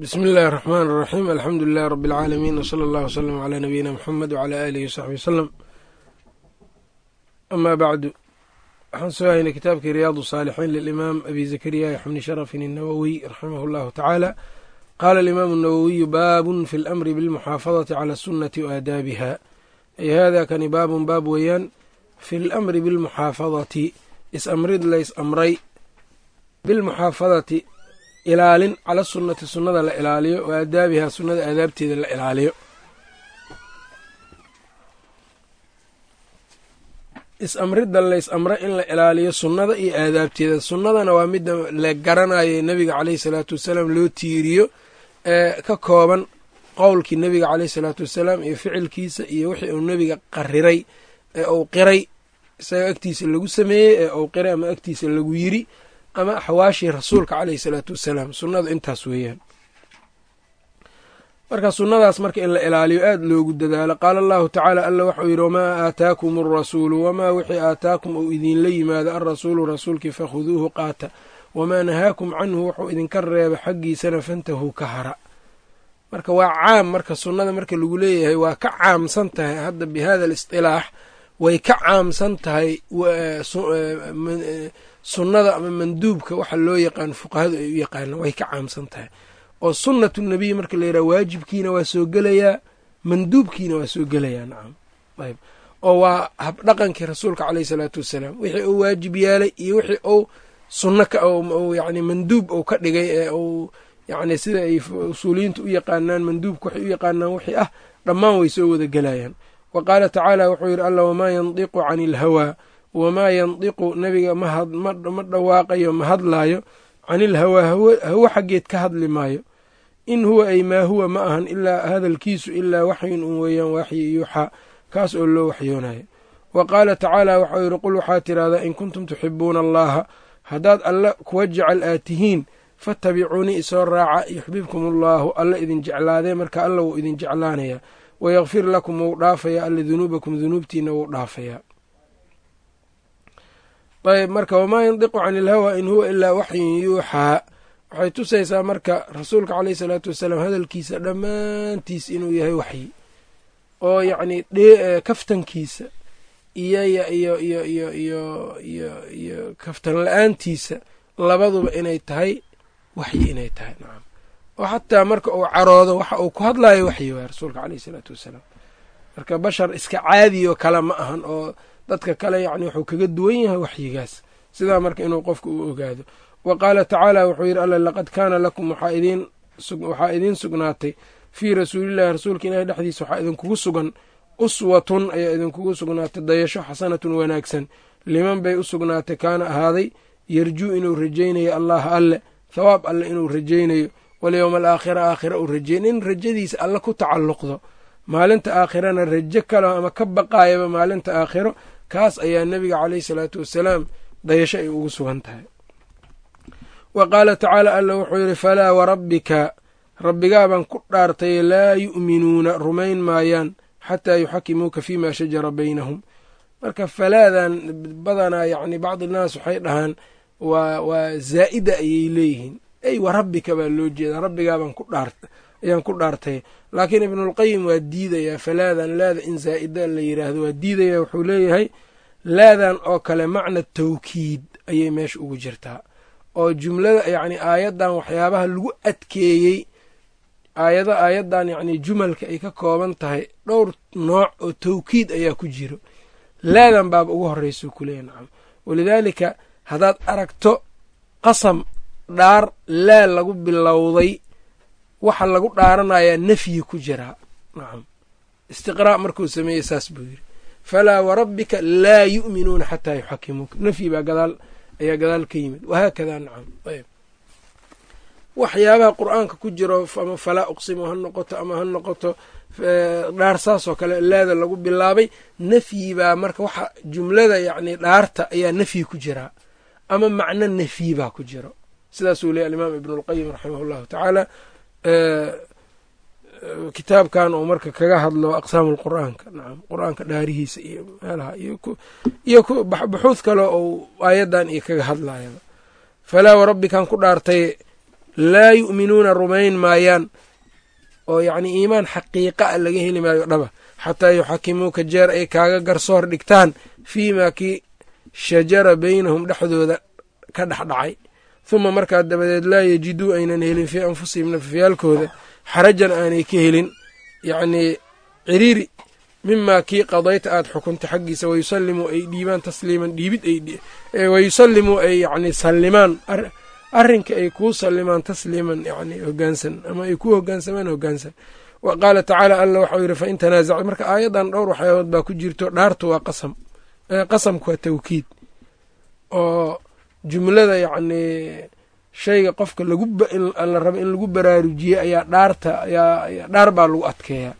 bismi illaahi raxmaan raxiim alxamdu lilahi rabi alcaalamiin wsala allah wslama calaa nabiyina muxamed wcalaa aalihi wsaxbi wasalam amaa bacdu waxaan soo haynay kitaabkii riyaadu saalixiin lilimaam abi zakariya yaxmni sharafin innawowiy raximahu allahu tacaala qaala alimaamu nawowiyu baabun fi alamri bilmuxaafadati cala sunnati waadaabiha ay haada kani baabun baab weeyaan. Fi lamri bilmuxaafadati is-amrid lays amray. Bilmuxaafadati ilaalin cala sunnati sunnada la ilaaliyo wa aadaabihaa sunnada aadaabteeda la ilaaliyo. Is-amridda lays amra in la ilaaliyo sunnada iyo aadaabteeda. Sunnadana waa midda la garanayo nebiga caleyhi salaatu wasalaam loo tiiriyo ee ka kooban qowlkii nebiga caleyhi salaatu wasalaam iyo ficilkiisa iyo wixii uu nebiga qariray ee uu qiray. Isaga agtiisa lagu sameeyey ee uu qiray ama agtiisa lagu yiri ama axwaashii rasuulka caleyhi salaatu wasalaam sunnadu intaas weeyaan. Marka sunnadaas marka in la ilaaliyo aada loogu dadaalo qaala allahu tacaala alla waxau yidhi wamaa aataakum alrasuulu wamaa wixii aataakum ou idiinla yimaado alrasuulu rasuulkii fakhuduuhu qaata. Wamaa nahaakum canhu wuxuu idinka reeba xaggiisana fantahuu ka hara. Marka waa caam marka sunnada marka lagu leeyahay waa ka caamsan tahay hadda bi hada alistilaax way ka caamsan tahay sunnada ama manduubka waxa loo yaqaan fuqahadu ay u yaqaanaan way ka caamsan tahay. oo sunnatu nabiy marka la yidhaha waajibkiina waa soo gelayaa manduubkiina waa soo gelayaa nacam ayb oo waa habdhaqankii rasuulka caleyhi salaatu wassalaam wixii uu waajib yaalay iyo wixii uu sunno yani manduub uu ka dhigay ee uu yacni sida ay usuuliyiintu u yaqaanaan manduubka waxay u yaqaanaan wixii ah dhammaan way soo wada gelayaan. wa qaala tacaala wuxuu yidhi alla wamaa yandiqu cani ilhawaa wamaa yandiqu nebiga ma dhawaaqayo ma hadlaayo canil hawaa hawo xaggeed ka hadli maayo in huwa ay maa huwa ma ahan ilaa hadalkiisu ilaa waxyin un weeyaan waaxyi yuuxaa kaas oo loo waxyoonayo wa qaala tacaala waxau yidhi qul waxaa tidhahdaa in kuntum tuxibuuna allaha haddaad alle kuwa jecel aad tihiin fattabicuunii isoo raaca yuxbibkum allaahu alla idin jeclaadee marka alla wuu idin jeclaanayaa wayakfir lakum wou dhaafayaa alla dunuubakum dunuubtiina wou dhaafayaa ayb marka wamaa yandiqu can ilhawa in huwa ilaa waxyin yuuxaa waxay tusaysaa marka rasuulka caleyhi salaatu wasalaam hadalkiisa dhammaantiis inuu yahay waxyi. Oo yacni kaftankiisa iyoiyo iyo iyo iyo iyo iyo iyo kaftan la'aantiisa labaduba inay tahay waxyi inay tahay. Nacam oo xataa marka uu caroodo waxa uu ku hadlaayo waxyi waay rasuulka caleyhi salaatu wasalaam. Marka bashar iska caadiyo kale ma ahan oo dadka kale yacni wuxuu kaga duwan yahay waxyigaas. Sidaa marka inuu qofka u ogaado. Wa qaala tacaala wuxuu yidhi alla laqad kaana lakum waxaa idiin sugnaatay fii rasuulillahi rasuulka ilahi dhexdiisa waxaa idinkugu sugan uswatun ayaa idinkugu sugnaatay dayasho xasanatun wanaagsan. Liman bay u sugnaatay kaana ahaaday yarjuu inuu rajaynayo allaha alle thawaab alle inuu rajaynayo walyowma alaakhira aakhira uu rajeynayo in rajadiisa alle ku tacalluqdo maalinta aakhirana rajo kalo ama ka baqaayaba maalinta aakhiro kaas ayaa nebiga caleyhi salaatu wasalaam dayasho ay ugu sugan tahay. Wa qaala tacaala alla wuxuu yidhi falaa warabbika rabbigaabaan ku dhaartay laa yu'minuuna rumayn maayaan xataa yuxakimuuka fiima shajara baynahum. Marka falaadan badanaa yacni bacdi innaas waxay dhahaan waa waa zaa'ida ayay leeyihiin. Ey warabbika baa loo jeedaa rabbigaabaan ku dhaart ayaan ku dhaartay. Laakiin ibnulqayim waa diidayaa falaadan laada in zaa'ida la yidhaahdo waa diidaya wuxuu leeyahay laadan oo kale macna tawkiid ayay meesha ugu jirtaa. Oo jumlada yacni aayaddan waxyaabaha lagu adkeeyey aayada aayaddan yacni jumalka ay ka kooban tahay dhowr nooc oo tawkiid ayaa ku jiro. Laadan baaba ugu horreysau kuleeyahy nacam walidaalika haddaad aragto qasam dhaar laa lagu bilowday waxa lagu dhaaranayaa nafyi ku jiraa nacam istiqraa' markuu sameeyey saas buu yidhi. Falaa warabbika laa yu'minuuna xataa yuxakimuuka. Nafyi baa gadaal ayaa gadaal ka yimid. Wahaakadaa nacam ayb. Waxyaabaha qur'aanka ku jiro ama falaa uqsimu ha noqoto ama ha noqoto dhaar saas oo kale laada lagu bilaabay nafyi baa marka waxa jumlada yacni dhaarta ayaa nafyi ku jiraa ama macno nafyi baa ku jiro. Sidaasuu leeyay alimaam ibnulqayim raximah allahu tacaala kitaabkan uu marka kaga hadlo aqsaamu lqur'aanka nacam qur'aanka dhaarihiisa iyo meelaha iyo baxuud kale ou aayaddan iyo kaga hadlayaba falaa warabbikan ku dhaartay laa yu'minuuna rumayn maayaan oo yacnii iimaan xaqiiqa a laga heli maayo dhaba xataa yuxakimuuka jeer ay kaaga garsoor dhigtaan fii maa kii shajara beynahum dhexdooda ka dhexdhacay huma markaa dabadeed laa yejiduu aynan helin fii anfusihim nafafyaalkooda xarajan aanay ka helin yacnii ciriiri mimaa kii qadayta aad xukunta xaggiisa wayusallimuu ay dhiibaan tasliiman dhiibid wayusallimuu ay yacnii sallimaan arrinka ay kuu sallimaan tasliiman yacni hogaansan ama ay kuu hogaansamaan hogaansan. Wa qaala tacaala alla waxau yidhi fa in tanaasac marka aayaddan dhowr waxyaabood baa ku jirto dhaartu waa qasam qasamku waa tawkiid oo jumlada yacnii shayga qofka lagu la rabo in lagu baraarujiye ayaa dhaarta ayaa dhaar baa lagu adkeeyaa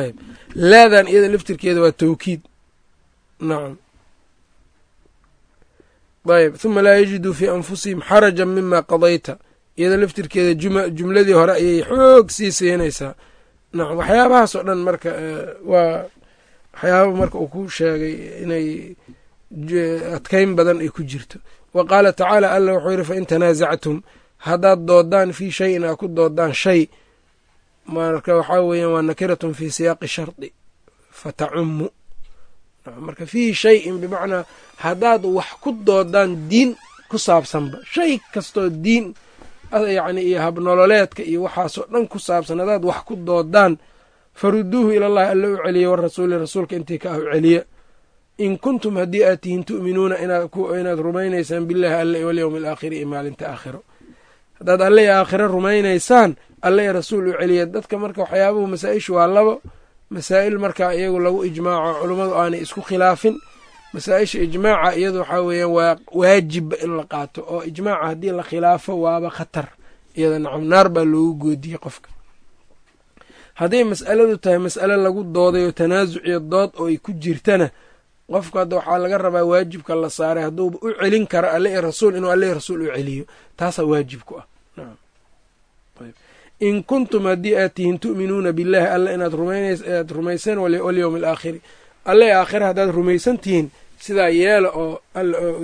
ayb. Laadan iyada laftirkeeda waa tawkiid. Nacam ayb. Huma laa yajiduu fii anfusihim xarajan mima qadayta. Iyada laftirkeeda jumladii hore ayay xoog sii siinaysaa. Nacam waxyaabahaas oo dhan marka waa waxyaaba marka uu ku sheegay inay adkeyn badan ay ku jirto. Wa qaala tacaala alla wuxuu yidhi fain tanaasactum haddaad doodaan fii shayin aa ku doodaan shay marka waxaa weeyaan waa nakiratun fii siyaaqi shardi fatacummu marka fiihi shayin bimacnaa haddaad wax ku doodaan diin ku saabsanba shay kastoo diin yacni iyo habnololeedka iyo waxaasoo dhan ku saabsan haddaad wax ku doodaan faruduuhu ilallahi alla u celiya warasuuli rasuulka intii ka ah u celiya in kuntum haddii aad tihiin tu'minuuna inaad rumaynaysaan billahi alle walyowmi alaakhiri iyo maalinta aakhiro. Haddaad alle iyo aakhiro rumaynaysaan alle rasuul u celiya dadka marka waxyaabuhu masaa-ishu waa labo. Masaa'il markaa iyagu lagu ijmaaco culummadu aanay isku khilaafin. Masaa-isha ijmaaca iyadu waxaa weeyaan waa waajibba in la qaato oo ijmaaca haddii la khilaafo waaba khatar. Iyada nacam baa loogu goodiyey qofka. Hadday mas'aladu tahay mas'ale lagu doodayo tanaasuc iyo dood oo ay ku jirtana qofku hadda waxaa laga rabaa waajibka la saaray hadduuba u celin karo alle i rasuul inuu alle rasuul u celiyo taasaa waajib ku ah. In kuntum haddii aad tihiin tu'minuuna billaahi alle inaad aad rumayseen walyowmi alaakhiri alle aakhira haddaad rumaysan tihiin sidaa yeela oo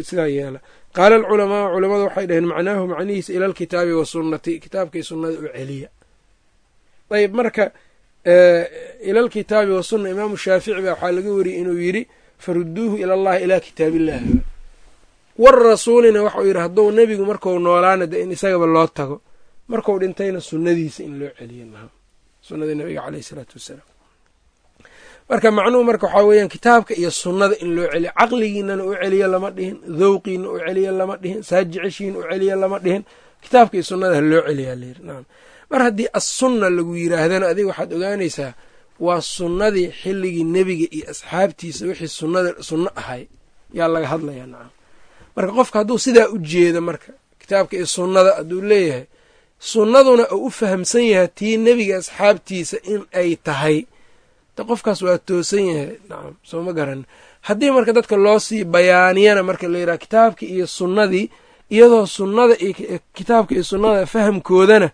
sidaa yeela. Qaala alculamaau culamadu waxay dhaheen macnaahu macnihiisa ila alkitaabi wasunnati kitaabkay sunnada u celiya. Ayb marka ila alkitaabi wasunna imaamu shaafici baa waxaa laga wariyey inuu yidhi faruduuhu ila allahi ilaa kitaabillahi warasuulina waxau yidhi hadduu nebigu marku noolaana de in isagaba loo tago marku dhintayna sunnadiisa in loo celiyo sunnada nabiga caleyh isalaatu wassalaam marka macnuhu marka waxaa weeyaan kitaabka iyo sunnada in loo celiyo. Caqligiinana u celiyo lama dhihin dhowqiina u celiyo lama dhihin saajiceshiina u celiyo lama dhihin. Kitaabka iyo sunnada ha loo celiyaa layiri nacam mar haddii assunna lagu yiraahdana adiga waxaad ogaanaysaa waa sunnadii xilligii nebiga iyo asxaabtiisa wixii sunnada sunno ahay yaa laga hadlayaa nacam. Marka qofka hadduu sidaa u jeedo marka kitaabka iyo sunnada hadduu leeyahay sunnaduna uu u fahamsan yahay tii nebiga asxaabtiisa in ay tahay. De qofkaas waa toosan yahay nacam soo ma garan. Haddii marka dadka loo sii bayaaniyana marka la yidhaha kitaabkii iyo sunnadii iyadoo sunnada iyo kitaabka iyo sunnada fahamkoodana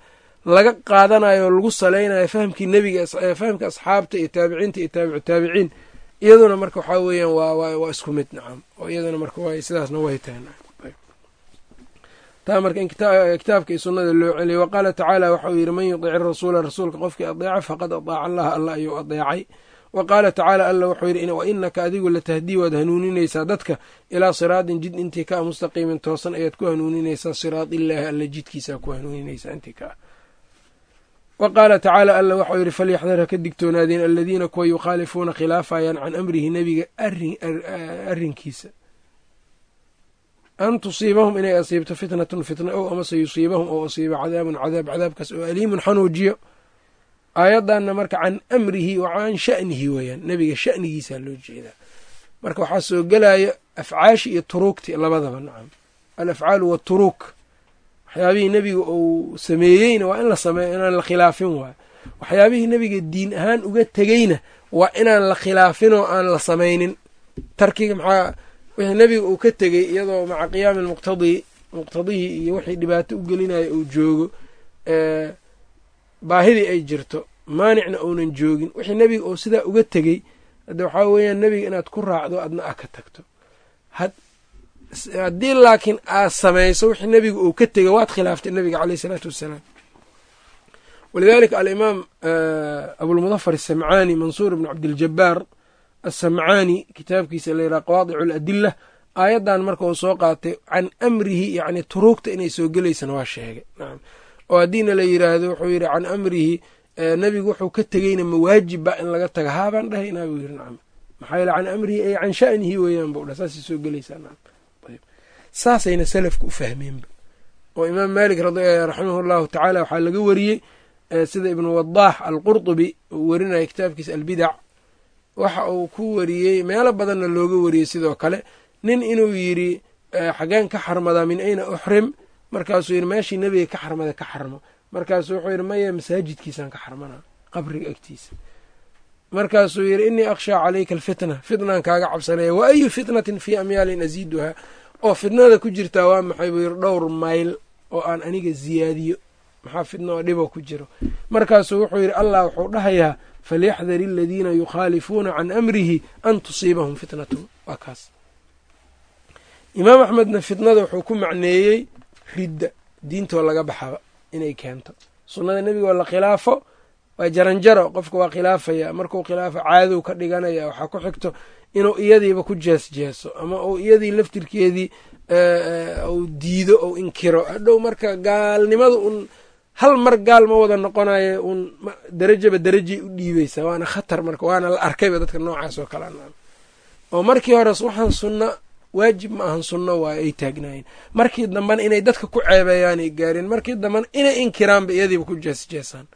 laga qaadanayo oo lagu salaynayo fahamkii nebiga fahamka asxaabta iyo taabiciinta iyo taabicu taabiciin iyaduna marka waxaa weeyaan waa isku mid nacam oo iyaduna marka sidaasna way tahay taa marka in kitaabka iyo sunnada loo celiyo wa qaala tacaala waxauu yidhi man yudici rasuula rasuulka qofkii adeeca faqad adaaca allaha alla ayuu adeecay. Wa qaala tacaala alla wuxuu yidhi wa inaka adigu latahdii waad hanuuninaysaa dadka ilaa siraadin jid intii ka mustaqiimin toosan ayaad ku hanuuninaysaa siraad illaahi alla jidkiisaa ku hanuuninaysaa intii ka wa qaala tacaala alla waxau yidhi falyaxdar ha ka digtoonaadeen aladiina kuwa yukhaalifuuna khilaafayaan can amrihi nebiga arrinkiisa an tusiibahum inay asiibto fitnatun fitna ow amase yusiibahum ou asiibo cadaabun cadaab cadaabkaas oo aliimun xanuujiyo aayaddanna marka can amrihi wa can sha'nihi weeyaan nebiga sha'nigiisaa loo jeedaa marka waxaa soo gelaya afcaashi iyo turuugti labadaba nacam alafcaalu waturuuk waxyaabihii nebiga uu sameeyeyna waa in la sameeyo inaan la khilaafin waayo waxyaabihii nebiga diin ahaan uga tegeyna waa inaan la khilaafin aan la samaynin tarkiga maxaa wixii nebiga uu ka tegey iyadoo maca qiyaami lmuqtadii muqtadihii iyo wixii dhibaato u gelinaya uu joogo baahidii ay jirto maanicna uunan joogin. Wixii nebiga uu sidaa uga tegey hadde waxaa weeyaan nebiga inaad ku raacdo adna a ka tagto haddii laakiin aad samayso wixii nebiga uu ka tegay waad khilaaftay nebiga caleyh isalaatu wassalaam. Walidalika alimaam abulmudafar asamcaani mansuur ibn cabdiljabaar asamcaani kitaabkiisa la yidhaha qawaadicu aladila aayaddan marka uu soo qaatay can amrihi yacni turuugta inay soo gelaysana waa sheegay. Nacam oo haddiina la yidhaahdo wuxuu yidhi can amrihi nebigu wuxuu ka tegeyna mawaajibba in laga taga haabaan dhahaynaa buu yidhi nacam maxaa yeele can amrihi ay can sha'nihi weeyaan buu dha saasay soo gelaysaa nacam saasayna salafku u fahmeenba. oo imaam maalik raximahu llahu tacaala waxaa laga wariyey sida ibnu wadaax alqurtubi uu werinaya kitaabkiisa albidac waxa uu ku wariyey meelo badanna looga wariyey sidoo kale nin inuu yidhi xageen ka xarmadaa min ayna uxrim markaasuu yidhi meeshii nebiga ka xarmada ka xarmo. Markaasuu wuxuu yidhi maya masaajidkiisaan ka xarmanaa qabriga agtiisa. Markaasuu yidhi innii akhshaa calayka alfitna fitnaan kaaga cabsanaya wa ayu fitnatin fii amyaalin asiiduhaa oo fitnada ku jirtaa waa maxay buu yidhi dhowr mayl oo aan aniga ziyaadiyo. Maxaa fitna oo dhiboo ku jiro? Markaasuu wuxuu yidhi allah wuxuu dhahayaa falyaxdar aladiina yukhaalifuuna can amrihi an tusiibahum fitnatun. Waa kaas. Imaam axmedna fitnada wuxuu ku macneeyey ridda diintoo laga baxaba inay keento. Sunnada nebiga oo la khilaafo waa jaranjaro qofka waa khilaafaya. Markuu khilaafo caadow ka dhiganaya waxaa ku xigto inuu iyadiiba ku jees jeeso ama uu iyadii laftirkeedii uu diido ou inkiro. Hadhow marka gaalnimada un hal mar gaal ma wada noqonayo un darajaba darajay u dhiibaysaa waana khatar marka waana la arkayba dadka noocaas oo oo markii hores waxaan sunna waajib ma ahan sunno waayo ay taagnaayeen. Markii dambena inay dadka ku ceebeeyaan ay gaareen markii dambena inay inkiraanba iyadiiba ku jees jeesaan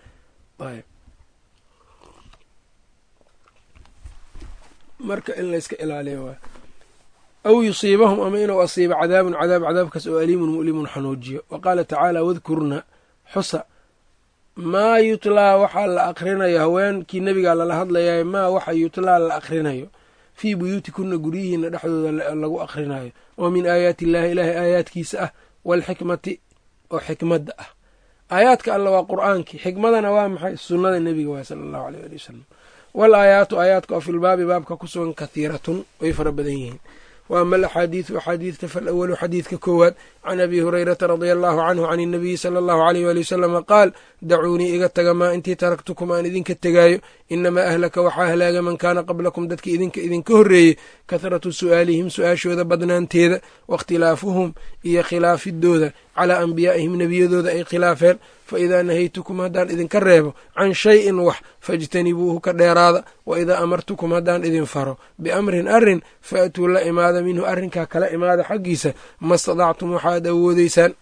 marka in layska ilaaliyo waay aw yusiibahum ama inuu asiibo cadaabun cadaab cadaabkaas oo aliimun mu'limun xanuujiyo. Wa qaala tacaala wadkurna xusa maa yutlaa waxaa la akrinayo haweenkii nebigaa lala hadlayaa maa waxa yutlaa la akrinayo? Fii buyuutikunna guryihiina dhexdooda lagu akrinayo. Oo min aayaati illaahi ilaahay aayaadkiisa ah waalxikmati oo xikmadda ah. Aayaadka alla waa qur'aankii xikmadana waa maxay? Sunnada nebiga waay sala allahu aleyh ali wasalam wal aayaatu aayaadka oo filbaabi baabka ku sugan kathiiratun way fara badan yihiin wa ama alaxaadiidu axaadiidta falawalu xadiidka koowaad can abi hurayrata radia allahu canhu can inabiyi sala allahu aleyh waali wasalama qaal dacuunii iga taga maa intii taraktukum aan idinka tegaayo inamaa ahlaka waxaa halaaga man kaana qablakum dadka idinka idinka horreeyey kathratu su'aalihim su'aashooda badnaanteeda waاkhtilaafuhum iyo khilaafidooda calaa anbiyaa'ihim nebiyadooda ay khilaafeen faidaa nahaytukum haddaan idinka reebo can shayin wax faاjtanibuuhu ka dheeraada waidaa amartukum haddaan idin faro biamrin arrin faatuu la imaada minhu arrinkaa kala imaada xaggiisa ma stadactum waxaad awoodeysaan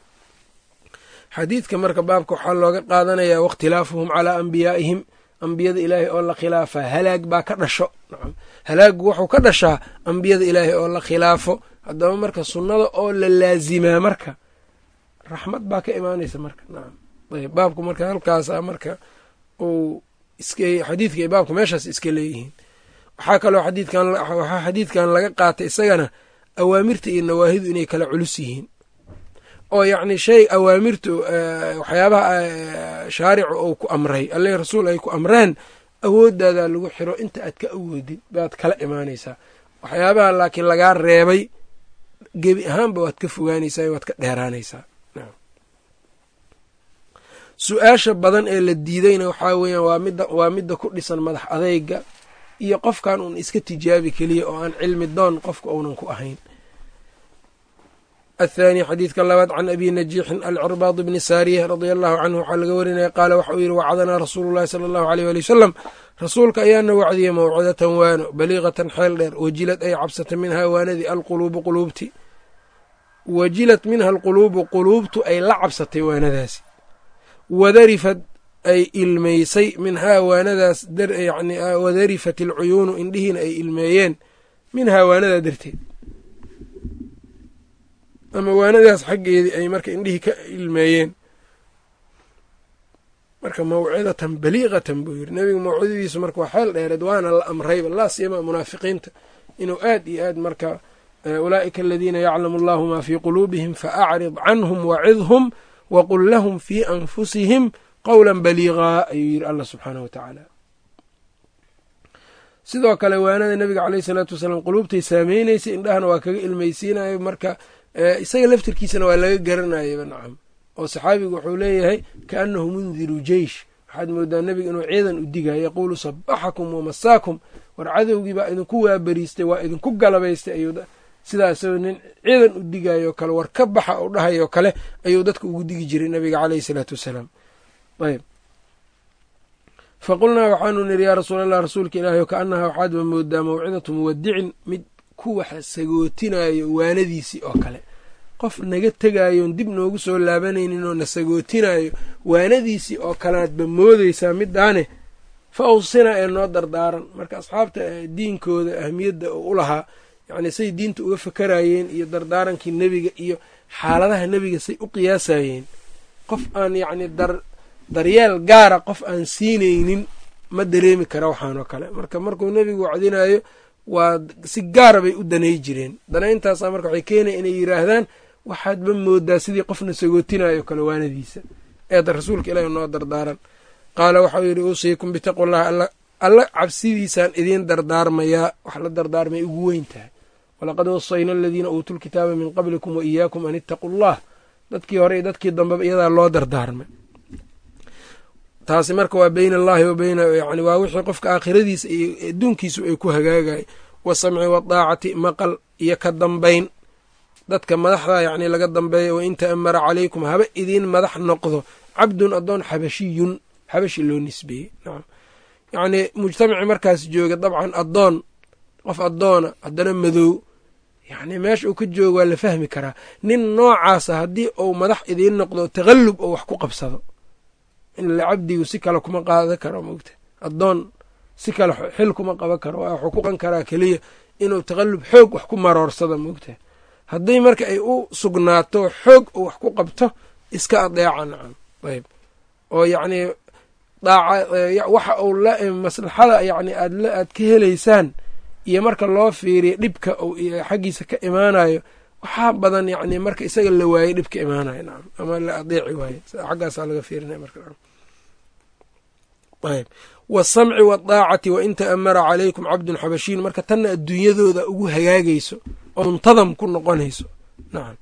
xadiidka marka baabka waxaa looga qaadanayaa waاkhtilaafuhum calaa anbiyaa'ihim ambiyada ilaahay oo la khilaafaa halaag baa ka dhasho halaagu wuxuu ka dhashaa ambiyada ilaahay oo la khilaafo haddaba marka sunnada oo la laazimaa marka raxmad baa ka imaanaysa marka nacam ayb baabku marka halkaasa marka uu xadiidka baabku meeshaas iska leeyihiin. Waxaa kaloo xadiidkan waxaa xadiidkan laga qaatay isagana awaamirta iyo nawaahidu inay kala culus yihiin. Oo yacni shay awaamirtu waxyaabaha shaaricu uu ku amray alle rasuul ay ku amreen awoodaadaa lagu xiro inta aad ka awoodid baad kala imaanaysaa. Waxyaabaha laakiin lagaa reebay gebi ahaanba waad ka fogaanaysaa waad ka dheeraanaysaa su'aasha badan ee la diidayna waxaa weeyaan waa midda ku dhisan madax adeyga iyo qofkan uun iska tijaabi keliya oo aan cilmi doon qofka uunan ku ahayn. Athaani xadiidka labaad can abi najiixin alcirbaad bni saariya radia allahu canhu waxaa laga warinaya qaala waxa uu yidhi wacdanaa rasuulu llahi sala allahu aleyh wali wasalam rasuulka ayaana wacdiyey mawcidatan waano baliiqatan xeel dheer wajilad ay cabsata minhaa waanadii alquluubu quluubti. Wajilad minha alquluubu quluubtu ay la cabsatay waanadaasi wadarifad ay ilmaysay minhaa waanadaas yani wadarifat alcuyuunu indhihiina ay ilmeeyeen minhaa waanadaa darteed. Ama waanadaas xaggeedii ay marka indhihii ka ilmeeyeen. Marka mawcidatan baliiqatan buu yiri nebigu mawcidadiisu marka waa xeel dheereed waana la amrayba laa siyama munaafiqiinta. Inuu aad iyo aad marka ulaa'ika aladiina yaclamu allahu maa fii quluubihim faacrid canhum wacidhum waqul lahum fii anfusihim qowla baliiqaa ayuu yiri allah subxaanah wa tacaala sidoo kale waanada nebiga caleyhi salaatu wasalaam quluubtay saameynaysay indhahana waa kaga ilmaysiinayo marka isaga laftirkiisana waa laga garanayaba nacam oo saxaabigu wuxuu leeyahay kaanahu mundiru jeish waxaad moodaa nebiga inuu ciidan u digayo yaquulu sabaxakum wamasaakum war cadowgii baa idinku waaberiistay waa idinku galabaystay sidaa isagoo nin ciidan u digayo kale war ka baxa u dhahayo kale ayuu dadka ugu digi jiray nabiga caleyhi salaatu wasalaam. Ayb faqulnaa waxaanu nidhi yaa rasuul allah rasuulka ilaahi kaanaha waxaadba moodaa mawcidatu muwadicin mid ku wax sagootinayo waanadiisii oo kale. Qof naga tegaayoon dib noogu soo laabanaynin oo na sagootinayo waanadiisii oo kaleadba moodeysaa midaane fa awsina ee noo dardaaran. Marka asxaabta diinkooda ahmiyadda oo u lahaa yacni say diinta uga fakarayeen iyo dardaarankii nebiga iyo xaaladaha nebiga say u qiyaasayeen. Qof aan yacni dar daryeel gaara qof aan siinaynin ma dareemi kara waxaanoo kale. Marka markuu nebigu wacdinayo waa si gaara bay u danay jireen. Danayntaasa marka waxay keenaya inay yidhaahdaan waxaadba moodaa sidii qofna sagootinayo kale waanadiisa eeda rasuulka ilaahi noo dardaaran. Qaala waxau yidhi uusiikum bitaqwallahi alla cabsidiisaan idiin dardaarmayaa. Wax la dardaarmay ugu weyn tahay walaqad wasayna aladiina uutuu lkitaaba min qablikum wa iyaakum an ittaquu llah dadkii hore iyo dadkii dambeba iyadaa loo dardaarmay. Taasi marka waa beyna allahi wa yani waa wixii qofka aakhiradiisa iyo adduunkiisu ay ku hagaagay wasamci wadaacati maqal iyo ka dambayn dadka madaxda yacni laga dambeeya wa in ta'amara calaykum haba idiin madax noqdo. Cabdun addoon xabashiyun xabashi loo nisbeeyey. Nacam yacnii mujtamaci markaas jooga dabcan addoon qof addoona haddana madow yacni meesha uu ka joogo waa la fahmi karaa. Nin noocaasa haddii uu madax idiin noqdo takhallub oo wax ku qabsado. Inla cabdigu si kale kuma qaadan karo mogta addoon si kale xil kuma qaban karo wuxuu ku qan karaa keliya inuu takhallub xoog wax ku maroorsado mogta haddii marka ay u sugnaato xoog uu wax ku qabto iska adeeca nacam. Ayb oo yacnii daaca waxa uu la maslaxada yacni aad aad ka helaysaan iyo marka loo fiiriyo dhibka uu xaggiisa ka imaanayo waxaa badan yacni marka isaga la waayey dhibka imaanayo nacam ama la adeeci waaye xaggaasaa laga fiirinaya marka ayb wasamci wadaacati wa in ta'amara calaykum cabdun xabashiin. Marka tanna adduunyadooda ugu hagaagayso oo muntadam ku noqonayso nacam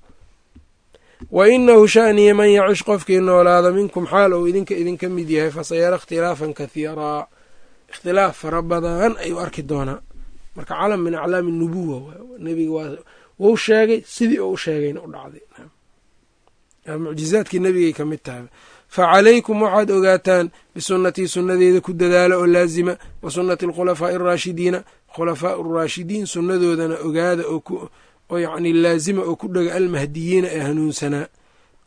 wa inahu sha'niya man yacish qofkii noolaada minkum xaal ou idinka idinka mid yahay fasayara ikhtilaafan kathiiraa. Ikhtilaaf fara badan ayuu arki doonaa marka calam min aclaami nubuwa nebiga waa wou sheegay sidii oo u sheegayna u dhacday mucjizaadkii nebigay ka mid tahay. Fa calaykum waxaad ogaataan bisunnatii sunnadeeda ku dadaala oo laazima wa sunnati alkhulafaa'i araashidiina khulafaa araashidiin sunnadoodana ogaada oo yacni laazima oo ku dhega almahdiyiina ee hanuunsanaa.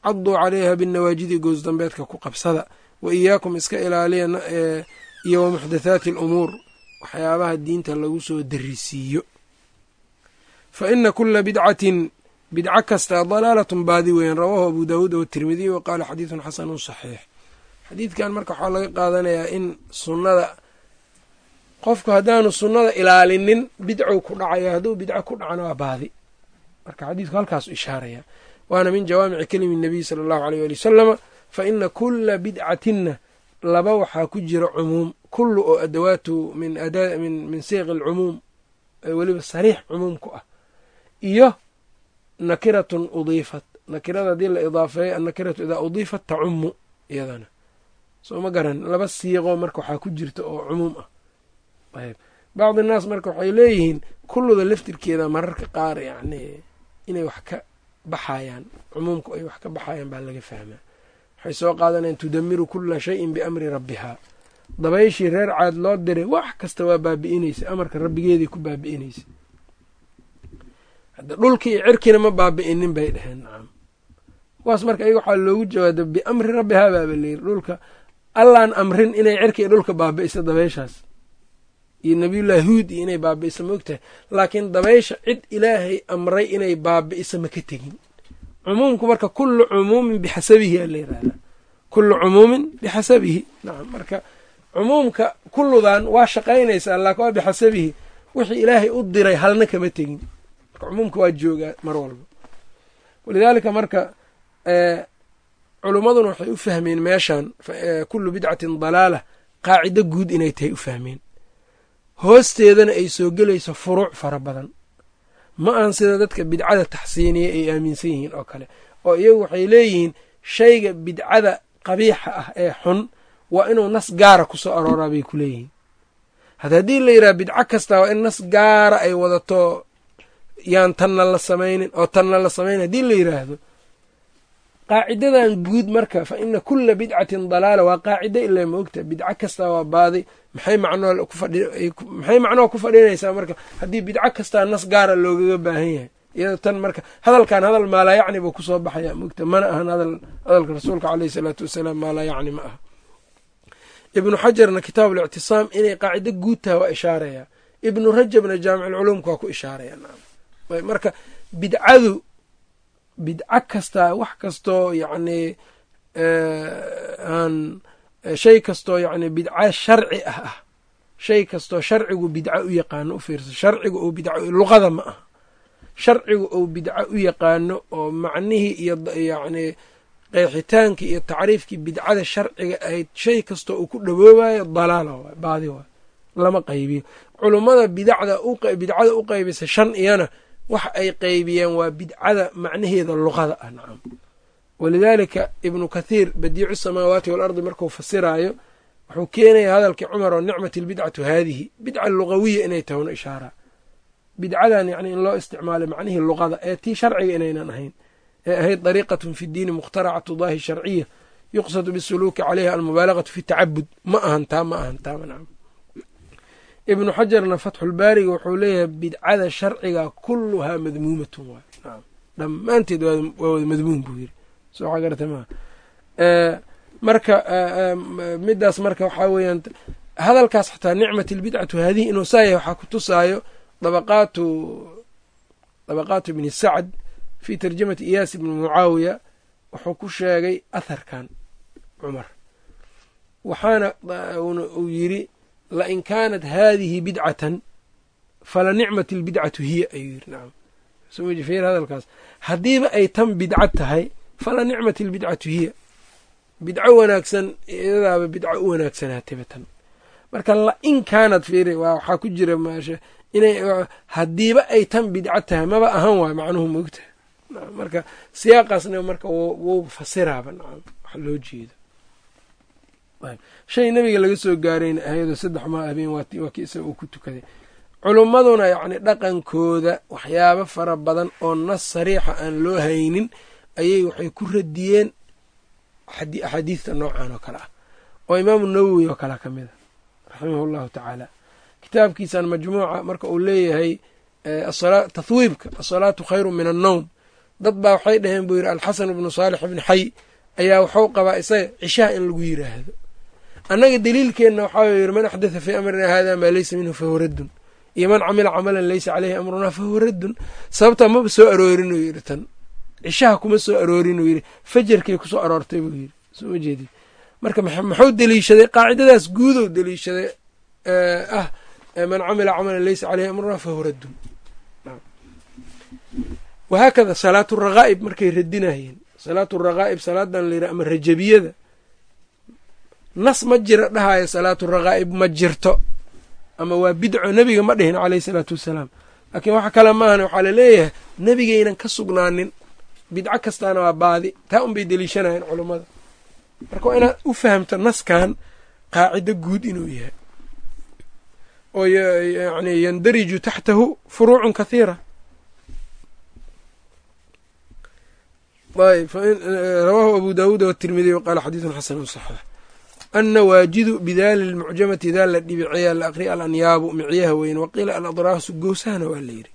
Caduu calayha binnawaajidi goos dambeedka ku qabsada wa iyaakum iska ilaaliya iyo wa muxdathaati alumuur waxyaabaha diinta lagu soo darisiiyo fa ina kula bidcatin bidco kastaa dalaalatun baadi weyn rawaahu abu daawuud oo tirmidiy wa qaala xadiidun xasanun saxiix. Xadiidkan marka waxaa laga qaadanayaa in sunnada qofku haddaanu sunnada ilaalinin bidcow ku dhacayo hadduu bidco ku dhacana waa baadi. Marka xadiidku halkaasu ishaaraya waana min jawaamici kelimi nabiy sala allahu aleyh ali wasalama fa ina kula bidcatinna laba waxaa ku jira cumuum kullu oo adawaatu min siiqi alcumuum weliba sariix cumuum ku ah. Iyo nakiratun udiifat nakirada haddii la idaafeeyo annakiratu idaa udiifat tacumu iyadana. Soo ma garan laba siiqo marka waxaa ku jirta oo cumuum ah. Ayb bacdi naas marka waxay leeyihiin kulluda laftirkeeda mararka qaar yacni inay wax ka baxayaan cumuumku ay wax ka baxayaan baa laga fahmaa. Waxay soo qaadanayaan tudamiru kula shayin biamri rabbihaa dabayshii reer caad loo diray wax kasta waa baabi'inaysa amarka rabbigeedii ku baabi'inaysa. Hadda dhulki iyo ma baabi'inin bay dheheen nacam kuwaas marka iyaga waxaa loogu jawaada biamri rabbihaa baaba layiri dhulka allaan amrin inay cirka dhulka baabi'iso dabayshaas. Iyo nabiyullahi huud iyo inay baabi'iso maogtahay laakiin dabaysha cid ilaahay amray inay baabi'iso ma ka tegin. Cumuumku marka kullu cumuumin bixasabihi aa la yirahdaa kullu cumuumin bixasabihi nacam marka cumuumka kulludan waa shaqaynaysaa laakin waa bixasabihi. Wixii ilaahay u diray halna kama tegin. Marka cumuumka waa joogaa mar walba. Walidaalika marka culummaduna waxay u fahmeen meeshan kullu bidcatin dalaala qaacido guud inay tahay u fahmeen. Hoosteedana ay soo gelayso furuuc fara badan. Ma ahan sida dadka bidcada taxsiiniya ay aaminsan yihiin oo kale. Oo iyagu waxay leeyihiin shayga bidcada qabiixa ah ee xun waa inuu nas gaara ku soo arooraa bay ku leeyihiin. Had haddii la yidhaha bidco kasta waa in nas gaara ay wadato yaan tanna la samaynin oo tanna la samaynin haddii la yidhaahdo qaacidadan guud marka fa ina kula bidcatin dalaala waa qaacida ilaa maogta bidco kasta waa baadi maxay macnoo ku fadhinaysaa marka? Haddii bidco kastaa nas gaara loogaga baahan yahay iyado tan marka hadalkan hadal maalaa yacni buu ku soo baxaya mogta mana ahan hadalka rasuulka caleyhi salaatu wasalaam maalaa yacni ma aha ibnu xajarna kitaab lictisaam inay qaacido guud taha waa ishaaraya. Ibnu rajabna jaamicalculuumka waa ku ishaaraya marka bidcadu bidco kastaa wax kastoo yacni aan shay kastoo yacni bidco sharci ah ah. Shay kastoo sharcigu bidco u yaqaano u fiirsa sharcigu ou bidco luqada ma aha. Sharcigu ou bidco u yaqaano oo macnihii iyo yacni qeexitaankii iyo tacriifkii bidcada sharciga ahayd shay kastoo uu ku dhawoobayo dalaala waay baadi waay lama qaybiyo. Culummada bidacda u qaybisa shan iyana wax ay qaybiyeen waa bidcada macnaheeda luqada ah nacam. Walidaalika ibnu kathiir badiicu samaawaati waalardi markuu fasiraayo wuxuu keenaya hadalkii cumar oo nicmat albidcatu haadihi. Bidca lugawiya inay tahay una ishaaraa bidcadan yacni in loo isticmaalo macnihii luqada ee tii sharciga inaynan ahayn ee ahayd dariiqatun fi diini mukhtaracatu daahi sharciya yuqsadu bisuluuki caleyha almubaalagatu fi tacabud. Ma ahan taa ma ahan taa nacam. Ibnu xajarna fatxulbaariga wuxuu leeyahay bidcada sharciga kulluhaa madmuumatun waay. Nacam. Dhammaanteed waa madmuum buu yiri soo xagarta maaha marka midaas marka waxaa weeyaan hadalkaas xataa nicmat albidcatu haadihi inuu saaya waxaa ku tusaayo dabaqaatu dabaqaatu ibni sacd fi tarjamati iyaas ibni mucaawiya wuxuu ku sheegay atharkan cumar. Waxaana uu yiri lain kaanat haadihi bidcatan fala nicmat albidcatu hiya ayuu yiri nacam sofeer hadalkaas. Haddiiba ay tan bidco tahay fala nicmat albidcatu hiya. Bidco wanaagsan iyadaaba bidco u wanaagsanaatayba tan marka lain kaanat fiiri waa waxaa ku jira maasha inay haddiiba ay tan bidco tahay maba ahan waayo macnuhu moogtaha marka siyaaqaasna marka wou fasiraaba nacam wax loo jeedo. Shay nabiga laga soo gaarayna ahayadoo saddex maa habeen waa kii isaga uu ku tukaday. Culummaduna yacni dhaqankooda waxyaabo fara badan oo nas sariixa aan loo haynin ayay waxay ku radiyeen axaadiista noocan oo kale ah. Oo imaamu nawowi oo kale ka mid a raximahu llahu tacaala. Kitaabkiisan majmuuca marka uu leeyahay tathwiibka asalaatu khayru min annowm dad baa waxay dhaheen buu yidhi alxasan bnu saalix ibni xay ayaa waxuu qabaa isaga cishaha in lagu yiraahdo. Annaga daliilkeenna waxaa yidhi man axdatha fii amrina hada maa leysa minhu fahuwa iyo man camila camalan leysa caleyhi amrunaa fahuwa raddun. Sababtaa maba soo aroorin uu yidhi tan. Cishaha kuma soo aroorin uu yidhi. Fajarkay ku soo aroortay buu yidhi. Soo ma jeedid marka muxuu deliishaday qaacidadaas guudow deliishaday ah man camila camalan leysa caleyhi amrunaa fahuwa raddun wahaakada salaatu rakaa'ib markay radinayeen salaatu rakaa'ib salaadan la yidhaha ama rajabiyada nas ma jira dhahaayo salaatu rakaa'ib ma jirto ama waa bidco nebiga ma dhihin caleyhi salaatu wassalaam laakiin waxa kale maahan waxaa la leeyahay nebigaynan ka sugnaanin bidco kastaana waa baadi taa unbay deliishanayeen culummada marka waa inaad u fahamto naskan qaacido guud inuu yahay oo yani yandariju taxtahu furuucun kathiira ayb rawaahu abu daawuud watirmidiy waqaala xadiidun xasanu saxiix. Annawaajidu bidaali lmucjamati daal la dhibiciya la aqriya alanyaabu micyaha weyn waqiila aladraasu goosahana waa la yidhi.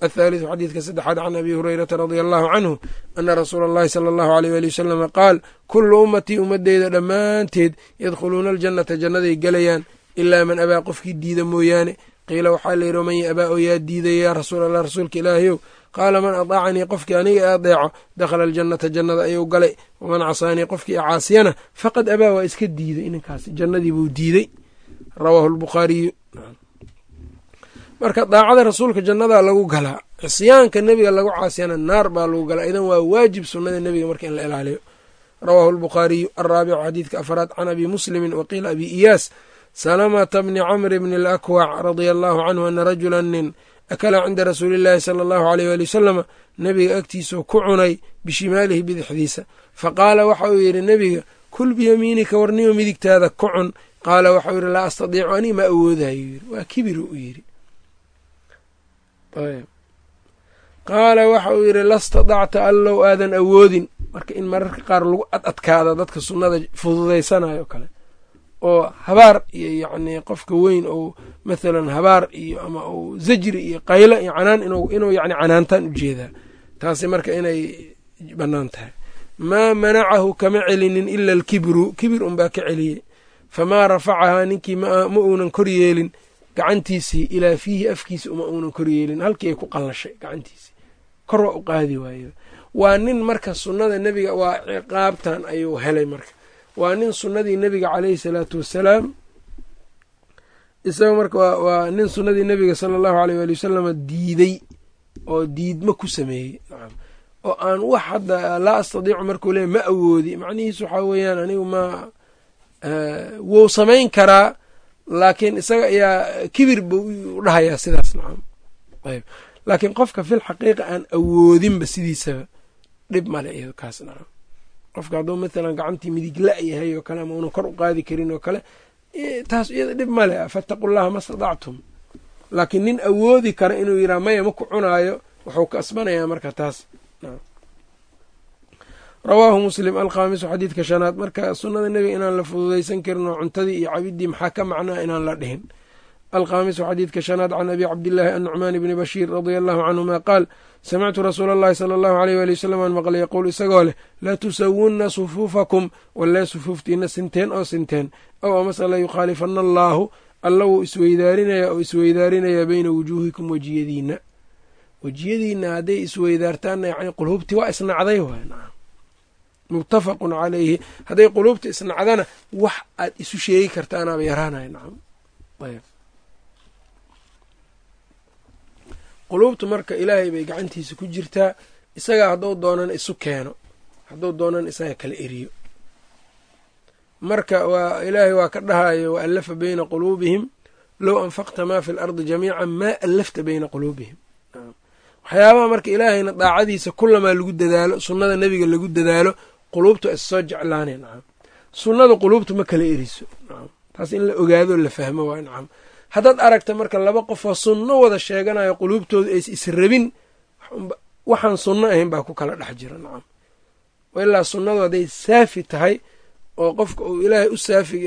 Athaaliثu xadiidka saddexaad can abi hurayrata radia allahu canhu ana rasuula اllahi sala allahu aleyh wali wasalama qaal kulu ummatii ummadeyda dhammaanteed yadkhuluuna aljannata jannaday gelayaan ilaa man abaa qofkii diida mooyaane qiila waxaa la yidhi waman abaa oo yaa diidaya yaa rasuul allah rasuulka ilaahayow qaala man adaacanii qofkii aniga adeeco dakhala aljannata jannada ayuu galay. Waman casaanii qofkii caasiyana faqad abaa waa iska diiday. Ininkaas jannadii buu diiday. Rawaahu lbukhaariyu marka daacada rasuulka jannadaa lagu galaa cisyaanka nebiga lagu caasiyana naar baa lagu galaa idan waa waajib sunnada nebiga marka in la ilaaliyo. Rawaahu lbukhaariyu alraabicu xadiidka afraad can abi muslimin waqiila abi iyaas salamata bni camri bni alakwac radia allahu canhu ana rajula nin akala cinda rasuuli illaahi sala allahu aleyh waali wasalama nebiga agtiisao ku cunay bishimaalihi bidixdiisa faqaala waxa uu yidhi nebiga kul biyamiinika warnimo midigtaada ku cun qaala waxau yidhi laa astadiicu anii ma awoodayo yidhi waa kibiru u yidhi qaala waxa uu yidhi lastadacta allow aadan awoodin marka in mararka qaar lagu ad adkaada dadka sunnada fududaysanayo kale oo habaar iyo yacnii qofka weyn ou mathalan habaar iyo ama uu zajri iyo qaylo iyo canaan inuu yacni canaantaan u jeedaa taasi marka inay bannaan tahay. Maa manacahu kama celinin ila alkibru. Kibir unbaa ka celiyey. Famaa rafacahaa ninkii ma uunan kor yeelin. Gacantiisii ilaa fiihi afkiisa uma uunan kor yeelin. Halkii ay ku qallashay gacantiisii. Kor waa u qaadi waaye waa nin marka sunnada nebiga waa ciqaabtan ayuu helay marka waa nin sunnadii nebiga caleyhi salaatu wassalaam isaga marka waa nin sunnadii nebiga sala allahu aleyh waali wasalama diiday oo diidmo ku sameeyey. Oo aan wax hadda laa astadiicu markuu leey ma awoodi. Macnihiisu waxaa weeyaan anigu ma wou samayn karaa laakiin isaga ayaa kibir buu u dhahayaa sidaas. Nacam ayb laakiin qofka fil xaqiiqa aan awoodinba sidiisaba dhib male iyado kaas. Nacam qofka hadduu mathalan gacantii midig la-yahay oo kale ama unan kor u qaadi karin oo kale taas iyada dhib male fattaqu llaha ma stadactum laakiin nin awoodi kara inuu yidhaha maya ma ku cunaayo. Wuxuu ka asbanayaa marka taas. Rawaahu muslim alkhaamisu xadiidka shanaad. Marka sunnada nebiga inaan la fududaysan karin oo cuntadii iyo cabidii maxaa ka macnaa inaan la dhihin alkhaamisu xadiidka shanaad can abi cabdillaahi annucmaan bni bashiir radia allahu canhuma qaal samictu rasuula allahi sala allahu aleyh waali wasalam aan maqlay yaquul isagoo leh la tusawunna sufuufakum wallee sufuuftiina sinteen oo sinteen ow amase la yukhaalifanna allaahu alla wuu isweydaarinaya oo isweydaarinaya beyna wujuuhikum wejiyadiina wejiyadiina hadday isweydaartaanna yani quluubtii waa isnacday muttafaqun calayhi hadday quluubta isnacdana wax aad isu sheegi kartaanaaba yaraanaya nacam ayb quluubtu marka ilaahay bay gacantiisa ku jirtaa isagaa hadduu doonana isu keeno hadduu doonana isaga kala eriyo. Marka waa ilaahay waa ka dhahayo wa allafa beyna quluubihim low anfaqta maa fi lardi jamiica maa allafta beyna quluubihim. Waxyaabaha marka ilaahayna daacadiisa kulamaa lagu dadaalo sunnada nebiga lagu dadaalo quluubtu is soo jeclaanay nacam sunnada quluubtu ma kala eriso nacam taas in la ogaado la fahmo waay nacam haddaad aragta marka laba qofoo sunno wada sheeganayo quluubtooda ays israbin waxaan sunno ahayn baa ku kala dhex jira nacam. Ilaa sunnadu hadday saafi tahay oo qofka uu ilaahay u saafi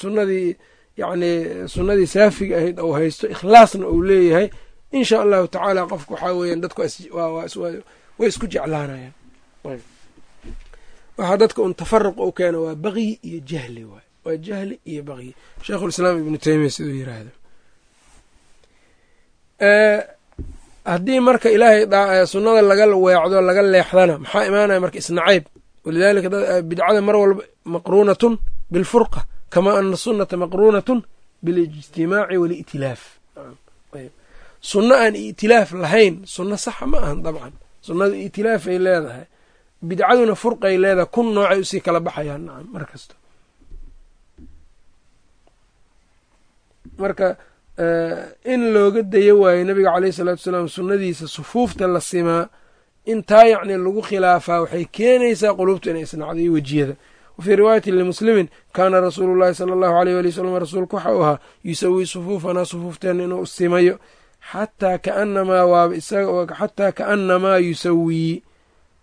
sunnadii yacni sunnadii saafiga ahayd ou haysto ikhlaasna uu leeyahay insha allahu tacaala qofka waxaa weeyaan dadku way isku jeclaanayaan. Waxaa dadka un tafaruq u keena waa baqyi iyo jahli waay waa jahli iyo baqyi sheikhulislaam ibnu teymiya siduu yiraahdo. Haddii marka ilaahay sunnada laga weecdo laga leexdana maxaa imaanaya marka isnacayb walidaalika bidcada mar walba maqruunatun bilfurqa kamaa ana sunnata maqruunatun bilijtimaaci wali'tilaaf. Sunno aan i'tilaaf lahayn sunno saxa ma ahan dabcan. Sunnadu i'tilaafay leedahay. Bidcaduna furqay leedahay kun noocay u sii kala baxayaan nacam mar kasta marka in looga dayo waayo nabiga caleyhi salaatu wasalaam sunnadiisa sufuufta la simaa intaa yacni lagu khilaafaa waxay keenaysaa quluubta inay isnacdo iyo wejiyada. Wa fii riwaayatin limuslimin kaana rasuulu llahi sala allahu aleyh wali wasalam rasuulku waxa uu ahaa yusawii sufuufanaa sufuufteena inuu simayo xataa kaanamaa waaba isaga xataa kaanamaa yusawii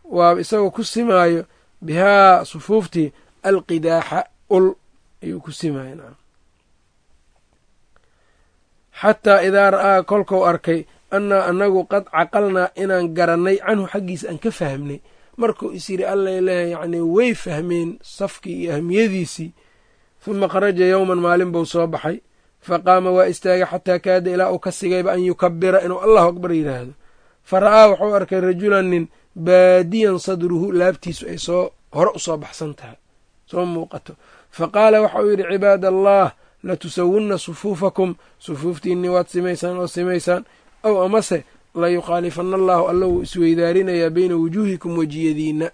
waaba isagoo ku simaayo bihaa sufuuftii alqidaaxa ul ayuu ku simaayo nacam xataa idaa ra'aa kolkou arkay annaa annagu qad caqalnaa inaan garannay canhu xaggiisa aan ka fahmnay. Markuu is yidhi allay leehay yacnii way fahmeen safkii iyo ahmiyadiisii. Huma kharaja yowman maalin buu soo baxay. Fa qaama waa istaagay xataa kaada ilaa uu ka sigayba an yukabira inuu allahu akbar yidhaahdo. Fa ra'aa wuxuu arkay rajulan nin baadiyan sadruhu laabtiisu ay soo hore u soo baxsan tahay. Soo muuqato. Fa qaala waxa uu yidhi cibaad allah latusawunna sufuufakum sufuuftiinni waad simaysaan oo simaysaan ow amase la yukhaalifanna allaahu alla wuu isweydaarinayaa beyna wujuuhikum wejiyadiinna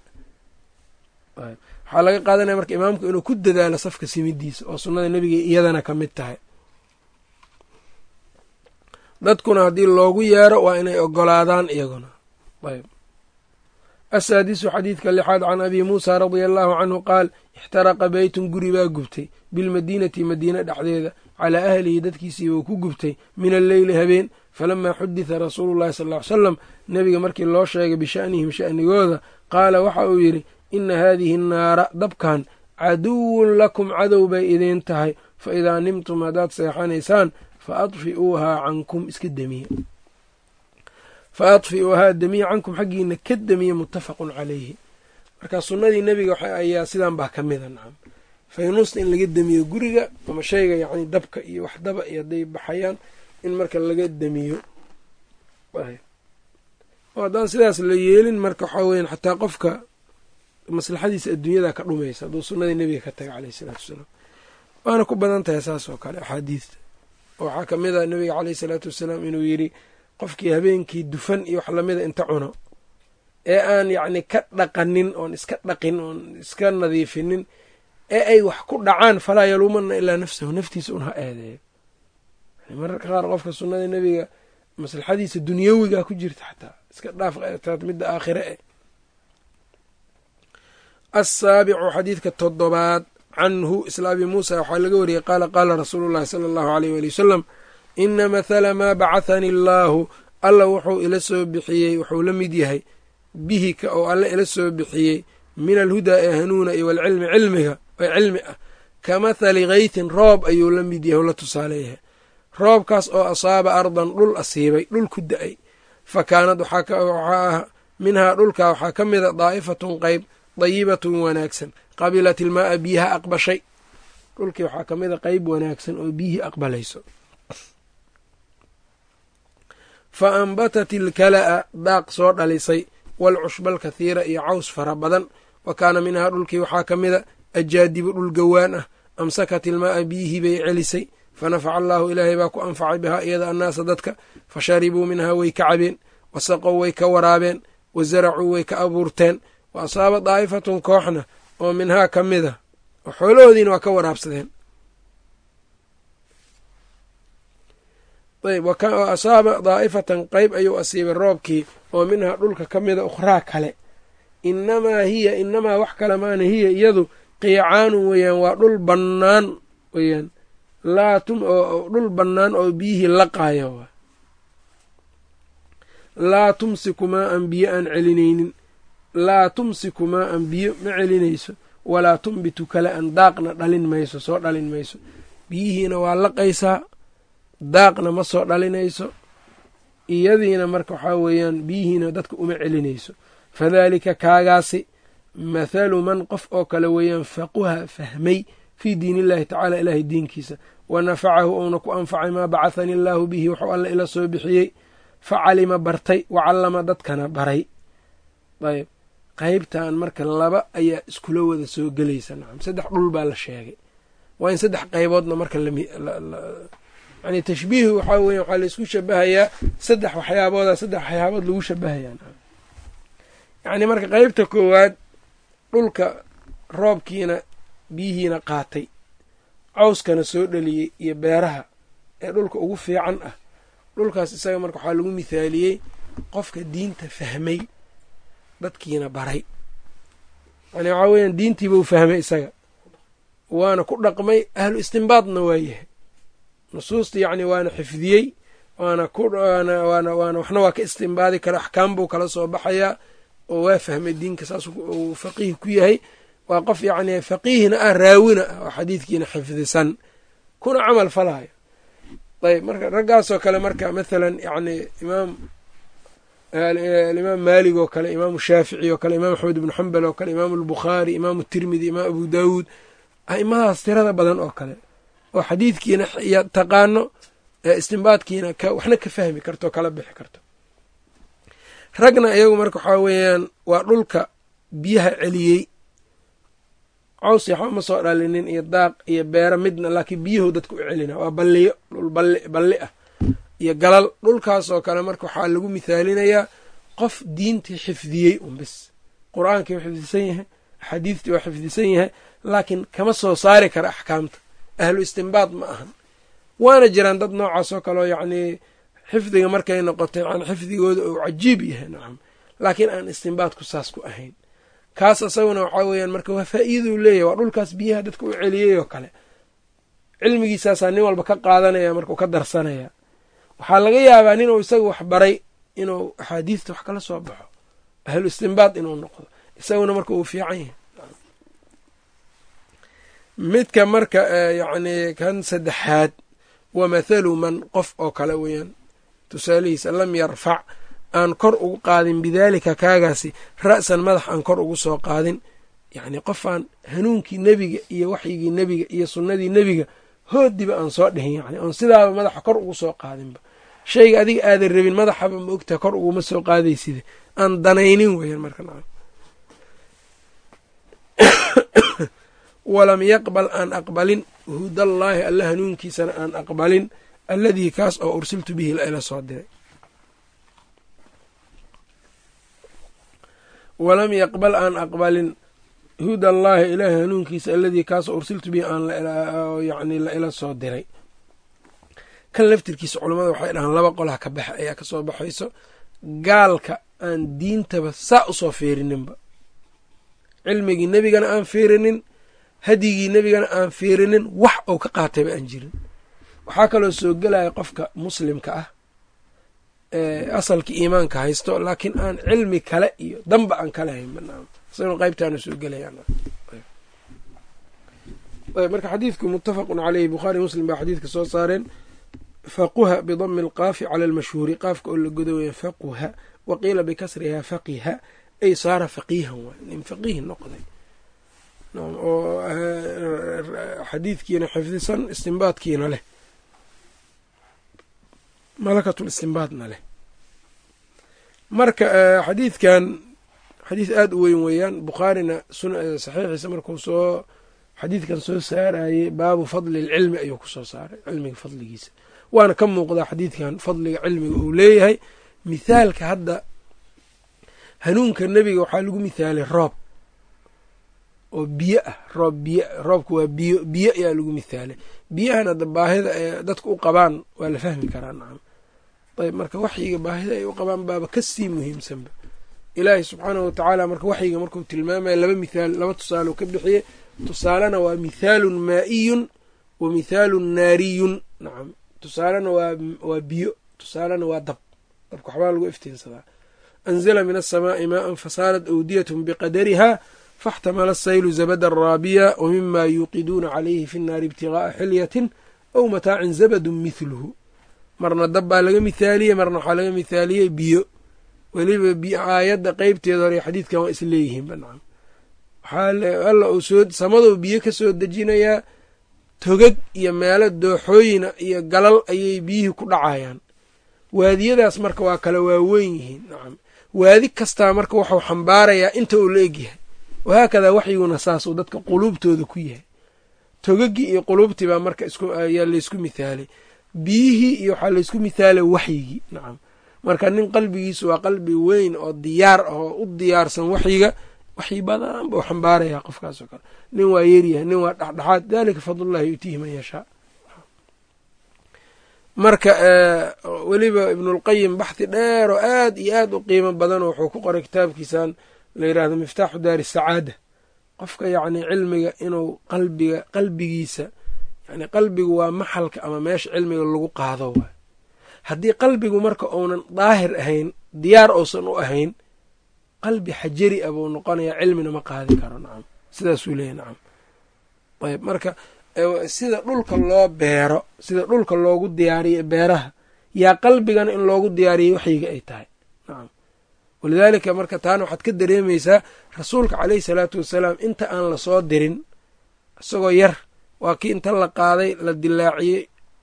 waxaa laga qaadanaya marka imaamku inuu ku dadaalo safka simidiisa oo sunnada nebiga iyadana ka mid tahay. Dadkuna haddii loogu yeero waa inay ogolaadaan iyaguna. Ayb asaadisu xadiidka lixaad can abi muusa radia allaahu canhu qaal ixtaraqa beytun guri baa gubtay bilmadiinati madiine dhexdeeda calaa ahlihi dadkiisii wuu ku gubtay min alleyli habeen falamaa xuditha rasuulu llahi sal ly salam nebiga markii loo sheegay bisha'nihim sha'nigooda qaala waxa uu yidhi ina haadihi annaara dabkan caduwun lakum cadow bay idiin tahay fa idaa nimtum haddaad seexanaysaan fa adfi'uuhaa cankum iska demiye fa adfi'uuhaa demiye cankum xaggiina ka demiye muttafaqun calayhi. Marka sunnadii nebiga ayaa sidan baa ka mida nacam faynuusta in laga demiyo guriga ama shayga yacni dabka iyo wax daba iyo hadday baxayaan in marka laga demiyo oo haddaan sidaas la yeelin marka waxaa weyan xataa qofka maslaxadiisa adduunyada ka dhumaysa hadduu sunnadii nebiga ka taga caleyhi isalaatu wasalaam. Waana ku badan tahay saas oo kale axaadiista waxaa ka mid a nebiga caleyhi isalaatu wasalaam inuu yidhi qofkii habeenkii dufan iyo wax lamida inta cuno ee aan yacni ka dhaqanin oon iska dhaqin oon iska nadiifinin ee ay wax ku dhacaan falaa yaluumanna ilaa nafsahu naftiisa un ha eedeeyo mararka qaar qofka sunnada nebiga maslaxadiisa dunyawigaa ku jirta xataa iska dhaaf taad midda aakhire eh. Asaabicu xadiidka toddobaad canhu isla abi muusa waxaa laga wariyey qaala qaala rasuulu llahi sala allahu aleyh waali wasalam ina mathala maa bacahani allaahu. Alla wuxuu ila soo bixiyey wuxuu la mid yahay bihi ka oo alle ila soo bixiyey min alhudaa ee hanuuna iyo walcilmi cilmiga ee cilmi ah. Ka mathali kaytin roob ayuu la mid yahay la tusaaleeyahay roobkaas oo asaaba ardan dhul asiibay dhul ku da'ay. Fa kaanad waxaa minhaa dhulkaa waxaa ka mida daa'ifatun qayb dayibatun wanaagsan. Qabilat ilmaa'a biyaha aqbashay. Dhulkii waxaa ka mida qeyb wanaagsan oo biyihii aqbalayso fa ambatat ilkala'a daaq soo dhalisay walcushba alkathiira iyo caws fara badan wa kaana minhaa dhulkii waxaa ka mida ajaadibu dhul gawaan ah amsakat ilmaa'a biyihii bay celisay fanafaca allaahu ilaahay baa ku anfacay bihaa iyada annaasa dadka fa sharibuu minhaa way ka cabeen wasaqow way ka waraabeen wa zaracuu way ka abuurteen wa asaaba daa'ifatun kooxna oo minhaa ka mid a oo xoolahoodiina waa ka waraabsadeen asaaba daa'ifatan qeyb ayuu asiibay roobkii oo minhaa dhulka ka mida ukhraa kale. Inamaa hiya inamaa wax kale maana hiya iyadu qiicaanun weeyaan waa dhul bannaan weyaan dhul bannaan oo biyihii laqaayo laa tumsiku maa an biyo aan celinaynin. Laa tumsiku maa an biyo ma celinayso. Walaa tumbitu kale an daaqna dhalin mayso soo dhalin mayso. Biyihiina waa laqaysaa daaqna ma soo dhalinayso iyadiina marka waxaa weeyaan biyihiina dadka uma celinayso. Fadaalika kaagaasi mathalu man qof oo kale weeyaan faquha fahmay fii diin illahi tacaala ilaahay diinkiisa. Wa nafacahu uuna ku anfacay maa bacahani allaahu bihi wuxuu alla ila soo bixiyey. Fa calima bartay wa callama dadkana baray. Ayb qeybtan marka laba ayaa iskula wada soo gelaysa nacam saddex dhul baa la sheegay. Waa in saddex qayboodna marka yani tashbiihu waxaa weya waxaa la isku shabahayaa saddex waxyaabooda saddex waxyaabood lagu shabahayaa yacni marka qeybta koowaad dhulka roobkiina biyihiina qaatay cawskana soo dhaliyey iyo beeraha ee dhulka ugu fiican ah. Dhulkaas isaga marka waxaa lagu mithaaliyey qofka diinta fahmay dadkiina baray. Yani waxaa weeyaan diintiibuu fahmay isaga waana ku dhaqmay ahlu istimbaadna waa yahay nusuusta yacni waana xifdiyey waana kuwaana waana waana waxna waa ka istimbaadi kara axkaam buu kala soo baxayaa oo waa fahmay diinka saas uu faqiih ku yahay. Waa qof yacni faqiihna ah raawina ah oo xadiidkiina xifdisan. Kuna camal falaayo. Ayb marka raggaasoo kale marka mathalan yacni imaam alimaam maalig oo kale imaamu shaafici oo kale imaam axmed ibnu xambal oo kale imaamu albukhaari imaamu tirmidi imaam abu daawuud a'imadaas tirada badan oo kale oo xadiidkiina taqaano istimbaadkiina waxna ka fahmi karto o kala bixi karto. Ragna iyagu marka waxaa weeyaan waa dhulka biyaha celiyey. Caws yaxba ma soo dhalinin iyo daaq iyo beero midna laakiin biyahu dadka u celina. Waa balliyo dhul balli ah iyo galal. Dhulkaasoo kale marka waxaa lagu mithaalinayaa qof diintii xifdiyey un bis qur'aankii u xifdisan yahay axaadiistii waa xifdisan yahay laakiin kama soo saari kara axkaamta ahlu istimbaad ma ahan. Waana jiraan dad noocaas oo kaleo yacnii xifdiga markay noqotay yani xifdigooda uu cajiib yahay nacam. Laakiin aan istimbaadku saas ku ahayn. Kaas isaguna waxaa weeyaan marka waa faa'iiduu leeyahy waa dhulkaas biyaha dadka u celiyey oo kale. Cilmigiisaasaa nin walba ka qaadanaya marka u ka darsanaya. Waxaa laga yaabaa nin uu isaga wax baray inuu axaadiista wax kala soo baxo. Ahlu istimbaad inuu noqdo. Isaguna marka uu fiican yahay midka marka yacni kan saddexaad wa mathalu man qof oo kale weeyaan. Tusaalihiisa lam yarfac aan kor ugu qaadin bidaalika kaagaasi ra'san madax aan kor ugu soo qaadin. Yacni qofaan hanuunkii nebiga iyo waxyigii nebiga iyo sunnadii nebiga hoodiba aan soo dhihin yacni oon sidaaba madaxa kor ugu soo qaadinba. Shayga adiga aadan rabin madaxaba ma ogtaha kor uguma soo qaadayside aan danaynin weeyaan marka nacam walam yaqbal aan aqbalin. Hudallaahi alla hanuunkiisana aan aqbalin. Alladii kaas oo ursiltu bihi ila soo diray. Walam yaqbal aan aqbalin. Hudallaahi ilaahi hanuunkiisa alladii kaas oo ursiltu bihi aan yani la ila soo diray. Kan laftirkiisa culammada waxay dhahaan laba qolaha ka baxa ayaa ka soo baxayso. Gaalka aan diintaba saa u soo fiirininba cilmigii nebigana aan fiirinin hadyigii nebigana aan fiirinin wax ou ka qaatayba aan jirin. Waxaa kaloo soo gelaya qofka muslimka ah asalkii iimaanka haysto laakiin aan cilmi kale iyo danba aan kala hayn isaguna qaybtaana soo gelaya marka xadiidku muttafaqun caleyhi bukhaari muslim baa xadiidka soo saareen. Faquha bidami alqaafi cala almashhuuri qaafka oo la godo weya faquha wa qiila bikasriha faqiha ay saara faqiihan waay. Nin faqiih noqday oo xadiidkiina xifdisan istimbaadkiina leh. Malakatul istimbaadna leh. Marka xadiidkan xadiid aada u weyn weeyaan bukhaarina saxiixiisa markuu soo xadiidkan soo saarayey baabu fadli lcilmi ayuu ku soo saaray cilmiga fadligiisa. Waana ka muuqdaa xadiidkan fadliga cilmiga uu leeyahay. Mithaalka hadda hanuunka nebiga waxaa lagu mithaalay roob oo biyo ah roob biyo ah, roobka waa biyo biyo ayaa lagu mithaalay biyahana da baahida ay dadka u qabaan waa la fahmi karaa nacam. Ayb marka waxyiga baahida ay u qabaan baaba ka sii muhiimsanba ilaahi subxaanahu watacaala marka waxyiga markuu tilmaamaya laba mithaal laba tusaale ka bixiye tusaalena waa mithaalun maa'iyun wa mithaalun naariyun nacam. Tusaalena waa biyo tusaalena waa dab. Dabka waxbaa lagu iftiinsadaa. Anzala min asamaai maa an fasaalat awdiyatun biqadariha faاxtamala asaylu zabada raabiya wa mima yuuqiduuna calayhi fi nnaari ibtigaءa xilyatin aw mataacin zabadu mithluhu marna dab baa laga mithaaliyey marna waxaa laga mithaaliyey biyo weliba aayadda qeybteeda hore xadiidkan waa isleeyihiinba nacam alla uu soo samadou biyo ka soo dejinayaa togag iyo meelo dooxooyina iyo galal ayay biyihii ku dhacayaan waadiyadaas marka waa kala waaweyn yihiin nacam waadi kastaa marka waxuu xambaarayaa inta uu la egyahay wahaakadaa waxyiguna saasuu dadka quluubtooda ku yahay togagii iyo quluubtii baa marka ayaa laysku mithaalay biyihii iyo waxaa laysku mithaalay waxyigii nacam marka nin qalbigiisu waa qalbi weyn oo diyaar ah oo u diyaarsan waxyiga waxyi badan buu xambaarayaa qofkaas oo kale nin waa yeryahay nin waa dhexdhexaad dalika fadlullahi yuutiihi man yashaa marka weliba ibnulqayim baxhi dheer oo aad iyo aad u qiimo badan wuxuu ku qoray kitaabkiisan la yidhaahdo miftaaxu daari sacaada. Qofka yacni cilmiga inuu qalbiga qalbigiisa yani qalbigu waa maxalka ama meesha cilmiga lagu qaado waay. Haddii qalbigu marka uunan daahir ahayn diyaar uusan u ahayn qalbi xajari a buu noqonayaa cilmina ma qaadi karo nacam. Sidaasuu leeyahy nacam. Ayb marka sida dhulka loo beero sida dhulka loogu diyaariyo beeraha yaa qalbigana in loogu diyaariyay waxyiga ay tahay nacam walidaalika marka taana waxaad ka dareemaysaa rasuulka caleyhi salaatu wasalaam inta aan la soo dirin isagoo yar waa kii inta la qaaday la dilaaciyey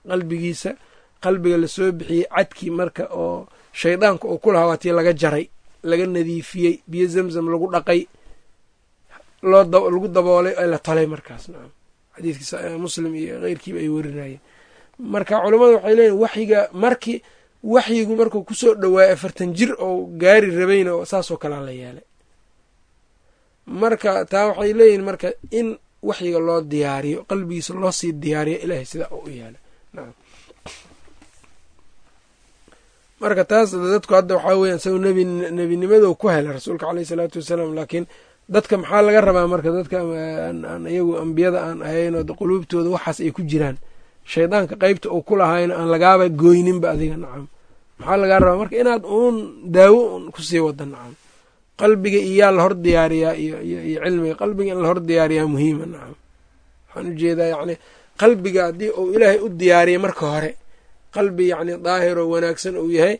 qalbigiisa qalbiga la soo bixiyey cadkii marka oo shaydaanka uu ku lahaa waatii laga jaray laga nadiifiyey biyo zamzam lagu dhaqay lagu daboolay ee la talay markaas nacam xadiidkii muslim iyo keyrkiiba ay werinayeen marka culammadu waxay leeyihiin waxyiga markii waxyigu markuu ku soo dhowaayay afartan jir oo gaari rabayna saasoo kalea la yeelay. Marka taa waxay leeyihiin marka in waxyiga loo diyaariyo qalbigiisa loo sii diyaariyo ilaahay sidaa u yaalla marka taas dadku hadda waxaa weya isaga nebi nebinimadu ku helay rasuulka caleyhi salaatu wasalaam laakiin dadka maxaa laga rabaa marka dadka iyagu ambiyada aan ahayn oo quluubtooda waxaas ay ku jiraan? Shaydaanka qeybta uu ku lahayna aan lagaaba gooyninba adiga nacam maxaa lagaa rabaa? Marka inaad uun daawo un ku sii wada nacam. Qalbiga iyaa la hor diyaariyaa iyo cilmiga. Qalbiga in la hor diyaariyaa muhiima nacam. Waxaan u jeedaa yacni qalbiga haddii uu ilaahay u diyaariyay marka hore qalbi yacni daahir oo wanaagsan uu yahay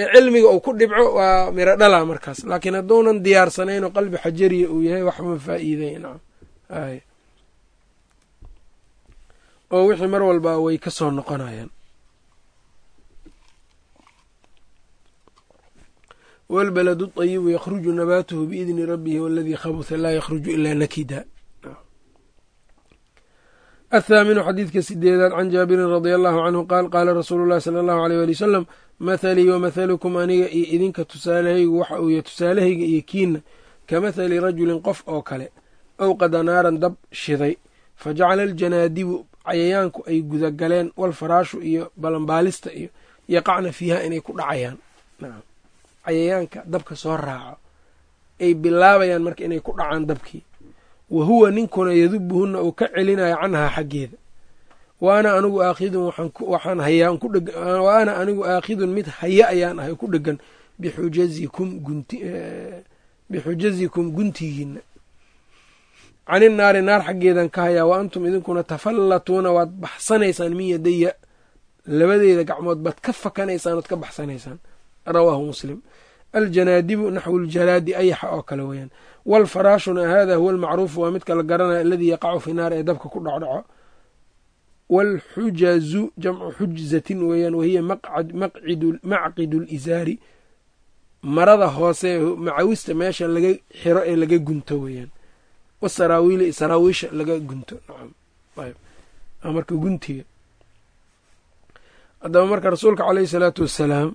ee cilmiga uu ku dhibco waa miro dhala markaas. Laakiin hadduunan diyaarsanayn oo qalbi xajariya uu yahay waxma faa'iiday nacam. Ay oo wixii mar walba way ka soo noqonayaan wاlbaladu طayibu yakruju nabaatuhu biidni rabihi waladii khabuha laa yakruju ilaa nakida athaaminu xadiidka sideedaad can jaabirin radi allahu canhu qaal qaala rasuulu llahi sala allahu aleyh ali wasalam mathalii wamathalukum aniga iyo idinka tusaalahaygu waxa uuya tusaalahayga iyo kiinna kamathali rajulin qof oo kale awqada naaran dab shiday fajacala aljanaadibu cayayaanku ay gudagaleen walfaraashu iyo balanbaalista iyo yaqacna fiiha inay ku dhacayaan cayayaanka dabka soo raaco ay bilaabayaan marka inay ku dhacaan dabkii. Wa huwa ninkuna yadubuhunna uu ka celinayo canhaa xaggeeda. Wa ana anigu aakhidun waxaan hayaa wa ana anigu aakhidun mid haya ayaan ahay ku dhegan bixujazikum bixujazikum guntigiina cani naari naar xaggeedan ka hayaa. Wa antum idinkuna tafallatuuna waad baxsanaysaan min yadaya labadeeda gacmood baad ka fakanaysaan ood ka baxsanaysaan rawaahu muslim. Aljanaadibu naxwu ljalaadi ayaxa oo kale weeyaan. Walfaraashuna hada huwa almacruufu waa midka la garanaya aladii yaqacu fi naar ee dabka ku dhacdhaco waalxujazu jamcu xujzatin weeyaan wahiya macqidu lisaari marada hoose macawista meesha laga xiro ee laga gunto weeyaan. Wasaraawiili saraawiisha laga gunto marka guntiga. Haddaba marka rasuulka caleyhi salaatu wassalaam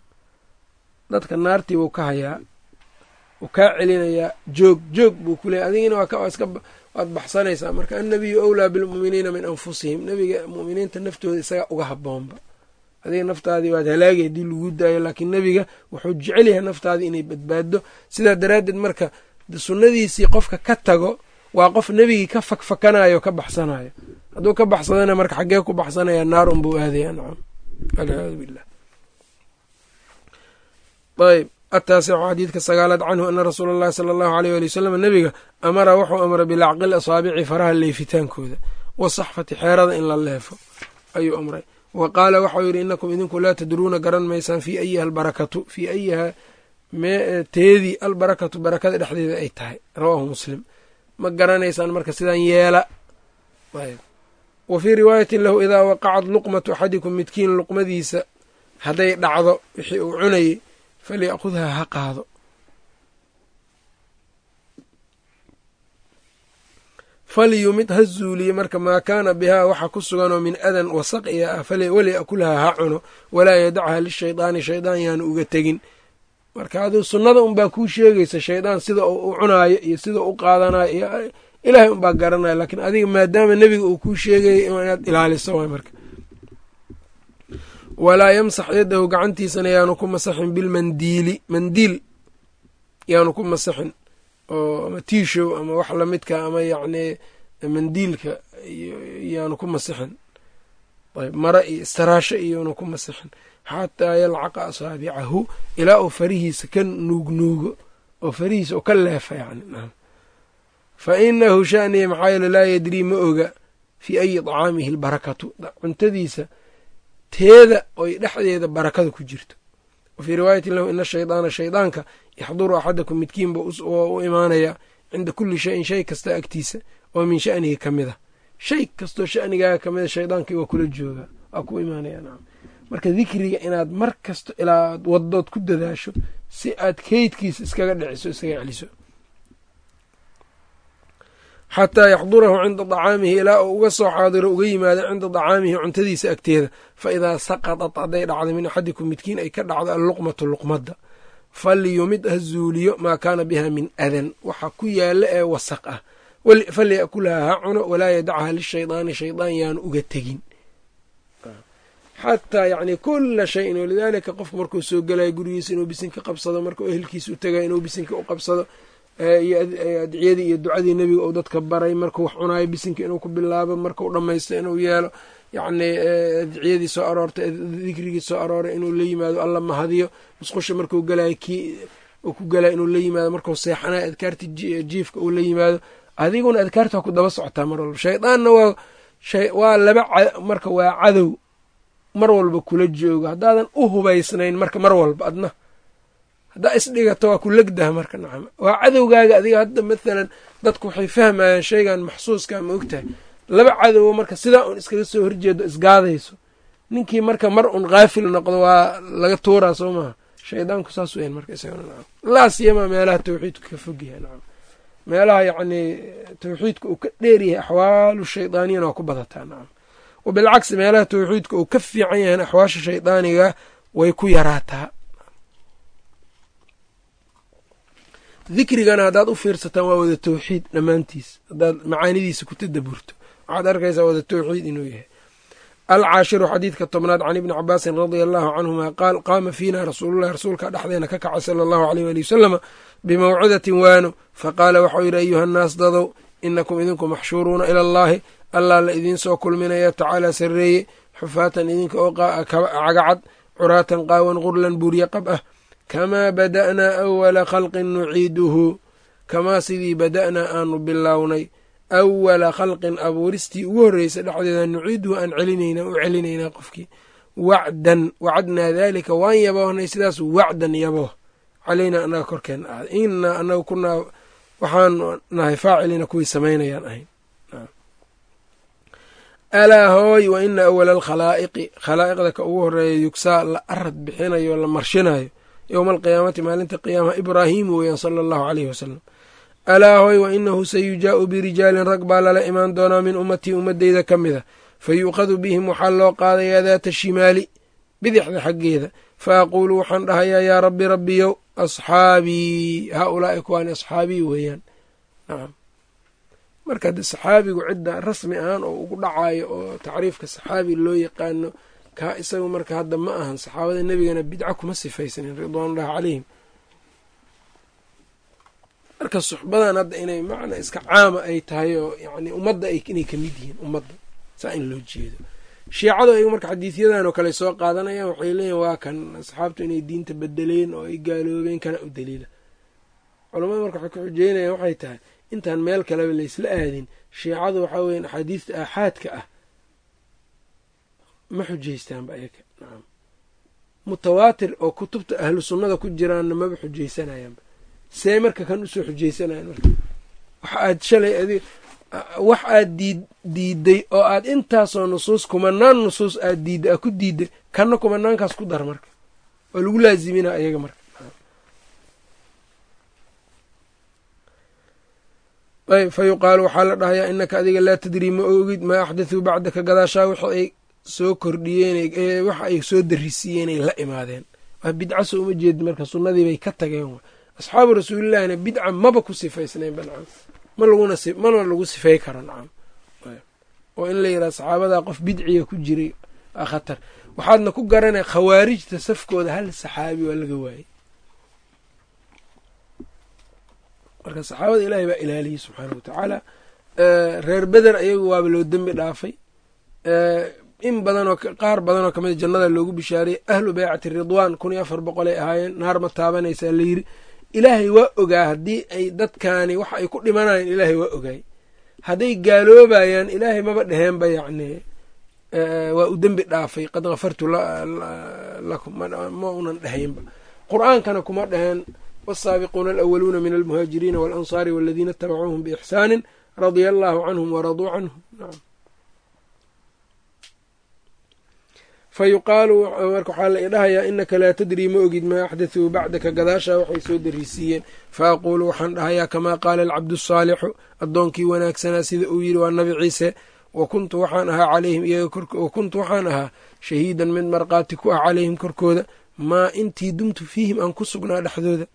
dadka naartii buu ka hayaa wuu kaa celinayaa joog joog buu ku leeyay adigina waad baxsanaysaa. Marka annabiyu owlaa bilmu'miniina min anfusihim. Nebiga mu'miniinta naftooda isaga uga haboonba adiga naftaadii waad halaagay haddii lagu daayo laakiin nebiga wuxuu jecel yahay naftaadii inay badbaaddo. Sidaa daraaddeed marka sunnadiisii qofka ka tago waa qof nebigii ka fakfakanayo ka baxsanayo hadduu ka baxsadana marka xaggee ku baxsanaya naar unbuu aadaya nacam. Walciyaadu billah ayb ataasicu xadiidka sagaalaad canhu ana rasuula allahi sala allahu aleyh wali wasalam nebiga amara wuxuu amray bilacqil asaabici faraha leefitaankooda wasaxfati xeerada in la leefo ayuu amray. Wa qaala waxau yidhi inakum idinku laa tadruuna garan maysaan fii ayiha albarakatu fii ayiha teedii albarakatu barakada dhexdeeda ay tahay rawaahu muslim. Ma garanaysaan marka sidaan yeela. Wa fii riwaayatin lahu idaa waqacat luqmatu axadikum midkiin luqmadiisa hadday dhacdo wixii uu cunayey falya'khudhaa ha qaado falyumid ha zuuliye marka maa kaana bihaa waxa ku suganoo min adan wasaq iya ah waliya'kulhaa ha cuno walaa yadachaa lishaydaani shaydaan yaanu uga tegin marka aduu sunnada unbaa kuu sheegaysa shaydaan sida u cunaayo iyo sida u qaadanayo iyo ilaahay unbaa garanaya laakiin adiga maadaama nebiga uu kuu sheegayay inaad ilaaliso waay marka walaa yamsax yadahu gacantiisana yaanu ku masaxin bilmandiili mandiil yaanu ku masaxin oo ama tiishow ama wax lamidka ama yacni mandiilka yaanu ku masixin ayb mara iyo istaraasho iyoonu ku masixin xataa yalcaqa asaabicahu ilaa uu farihiisa ka nuugnuugo oo farihiisa u ka leefa yani fa inahu shaniya maxaa yeele laa yadrii ma oga fii ayi طacaamihi albarakatu. Cuntadiisa teeda oy dhexdeeda barakada ku jirto. Wa fii riwaayatin lahu ina shaydaana shaydaanka yaxduru axadakum midkiinba u imaanayaa cinda kuli shayin shay kasta agtiisa oo min shanihi ka mid a shay kastoo shanigaaga ka mida shaydaankii waa kula joogaa waa ku imaanaya nacam marka dikriga inaad mar kasto ilaa wadood ku dadaasho si aad keydkiisa iskaga dhiciso iskaga celiso xataa yaxdurahu cinda dacaamihi ilaa uu uga soo xaadiro uga yimaado cinda dacaamihi cuntadiisa agteeda. Fa idaa saqadat hadday dhacdo min axadikum midkiin ay ka dhacdo alluqmatu luqmadda falyumid ha zuuliyo maa kaana biha min adan. Waxa ku yaalla ee wasaq ah. Falya'kulhaa ha cuno walaa yadachaa lishaydaani shaydaan yaanu uga tegin. Xataa yacni kula shayin walidaalika qofku markuu soo gelayo gurigiisa inuu bisinka qabsado markuu ehelkiisa u tagayo inuu bisinka u qabsado iyo adciyadii iyo ducadii nebiga uu dadka baray markuu wax cunaayo bisinka inuu ku bilaabo markuu dhammaysto inuu yeelo yacni adciyadii soo aroortay dikrigii soo arooray inuu la yimaado alla mahadiyo musqusha markuu gelayo kii uu ku gelayo inuu la yimaado markuu seexanayo adkaarti jiifka uu la yimaado adiguna adkaarta waa ku daba socotaa mar walba. Shaydaanna waa waa laba marka waa cadow mar walba kula joogo. Haddaadan u hubaysnayn marka mar walba adna haddaa isdhigato waa ku legdaha marka nacam. Waa cadowgaaga adiga hadda mathalan dadku waxay fahmayaan shaygan maxsuuska ma ogtahay. Laba cadowo marka sidaa un iskaga soo horjeedo isgaadayso ninkii marka mar un kaafil noqdo waa laga tuuraa soo maha shaydaanku saas weyan marka isagana nacam. Laa siyamaa meelaha tawxiidku ka fogyahay nacam. Meelaha yacnii tawxiidka uu ka dheeryahay axwaalu shaydaaniyana waa ku badataa nacam. Wabilcagsi meelaha tawxiidka uu ka fiican yahan axwaasha shaydaaniga way ku yaraataa dikrigana haddaad u fiirsataan waa wada tawxiid dhammaantiis. Haddaad macaanidiisa ku tadaburto waxaad arkaysaa wada tawxiid inuu yahay. Alcaashiru xadiidka tobnaad can ibni cabaasin radia allahu canhuma qaal qaama fiina rasuululahi rasuulka dhexdeena ka kacay sala allahu aleyh ali wasalama bimawcidatin waano. Faqaala waxau yidhi ayuha nnaas dadow inakum idinku maxshuuruuna ila allaahi allah la idiin soo kulminaya tacaala sarreeye xufaatan idinka oo cagacad curaatan qaawan qurlan buurye qab ah kamaa bada'naa awala khalqin nuciiduhu kamaa sidii bada'naa aanu bilownay awala khalqin abuuristii ugu horreysay dhexdeeda nuciiduhu aan celinayna u celinaynaa qofkii wacdan wacadnaa daalika waan yaboohnay sidaas wacdan yabooh calaynaa annaga korkeenna ahda innaa annaga kunaa waxaanu nahay faacilina kuwii samaynayaan ahayn alaa hooy wa ina awala alkhalaa'iqi khalaa'iqda ka ugu horreeya yugsaa la arad bixinayo la marshinayo yowma alqiyaamati maalinta qiyaamaha ibraahiimu weeyaan sala allahu caleyhi wasalam alaa hooy wa inahu sayujaa'u birijaalin rag baa lala imaan doonaa min ummatii ummaddeyda ka mid a fa yuuqadu bihim waxaa loo qaadayaa daata shimaali bidixda xaggeeda. Fa aquulu waxaan dhahayaa yaa rabbi rabbiyow asxaabii haa ulaa'i kuwaani asxaabii weeyaan. Nacam marka de saxaabigu cidda rasmi ahaan oo ugu dhacaayo oo tacriifka saxaabi loo yaqaano kaa isagu marka hadda ma ahan saxaabada nebigana bidca kuma sifaysanin ridwaanullahi calayhim. Marka suxbadan hadda inay macna iska caama ay tahay oo yani ummadda inay ka mid yihiin ummadda saa in loo jeedo. Shiicadu ayagu marka xadiisyadan oo kale soo qaadanayaan waxay leeyihiin waa kan asxaabtu inay diinta bedeleen oo ay gaaloobeen kana u daliila. Culamada marka waxay ku xujeynayaan waxay tahay intaan meel kaleba laysla aadin shiicadu waxaa weyan axaadiista aaxaadka ah ma xujaystaanba ayaga nacam mutawaatir oo kutubta ahlu sunnada ku jiraanna maba xujaysanayaanba see marka kan u soo xujaysanayan marka. Wax aad shalay adi wax aad dii diiday oo aad intaasoo nusuus kumanaan nusuus aad diidday aad ku diidday kanna kumanaankaas ku dar marka. Oo lagu laazimina ayaga marka. Ayb fa waxaa la dhahayaa inaka adiga laa tadrii ma ogid maa axdathuu bacdaka gadaashaa wix ay soo kordhiyeen waxa ay soo darisiiyeenay la imaadeen. Waa bidca soo uma jeedi marka sunnadii bay ka tageen asxaabu rasuulillahina bidca maba ku sifaysnaynba nacam. Ma laguna mana lagu sifey karo nacam. Oo in la yidhaha saxaabadaa qof bidciga ku jiray waa khatar. Waxaadna ku garanay khawaarijta safkooda hal saxaabi waa laga waayey. Marka saxaabada ilaahay baa ilaaliyey subxaana wa tacaala. Reer beder ayagu waaba loo dembi dhaafay in badanoo qaar badanoo ka mid jannada loogu bishaariyey ahlu beycati ridwaan kun iyo afar boqolay ahaayeen naar ma taabanaysaa la yiri ilaahay waa ogaa haddii ay dadkaani wax ay ku dhimanayaan ilaahay waa ogaay. Hadday gaaloobayaan ilaahay maba dheheenba yacni waa u dembi dhaafay qad kafartu lakum ma unan dhahaynba qur'aankana kuma dhaheen wالsaabiquuna alawaluuna min almuhaajiriina walansaari waladiina itabacuuhum biixsaani radia allahu canhum waraduu canhum fa yuqaalu marka waxaa la idhahayaa inaka laa tadrii ma ogid maa axdathuu bacdaka gadaashaa waxay soo darisiiyeen fa aquulu waxaan dhahayaa kamaa qaala alcabdu asaalixu addoonkii wanaagsanaa sida uu yidhi waa nabi ciise wa kuntu waxaan ahaa calayhim iyaga wa kuntu waxaan ahaa shahiidan mid markhaati ku ah calayhim korkooda. Maa intii dumtu fiihim aan ku sugnaa dhexdooda.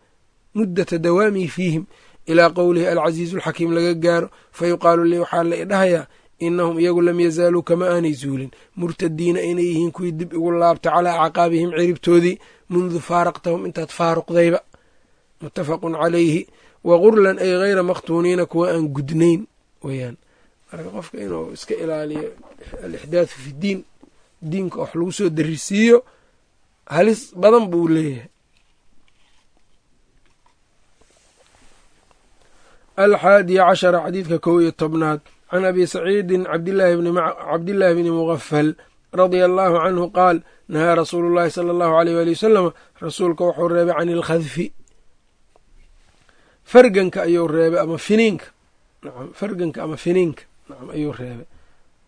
Muddata dawaamii fiihim ilaa qowlihi alcasiizu alxakiim laga gaaro. Fa yuqaalu lii waxaa la idhahayaa inahum iyagu lam yazaaluu kama aanay zuulin murtadiina inay yihiin kuwii dib igu laabta calaa acqaabihim ciribtoodii mundu faaraqtahum intaad faaruqdayba muttafaqun calayhi wa gurlan ay hayra makhtuuniina kuwa aan gudnayn weyaan marka qofka inuu iska ilaaliyo alixdaathu fi diin diinka wax lagu soo darisiiyo halis badan buu leeyahay alxaadiya cashara xadiidka kow iyo tobnaad can abi saciidin cabdillaahi bni mugafal radia allaahu canhu qaal nahaa rasuulu llaahi sala allahu aleyh waali wasalama rasuulka wuxuu reebay can ilkhadfi farganka ayuu reebay ama finiinka nacam farganka ama finiinka nacam ayuu reebay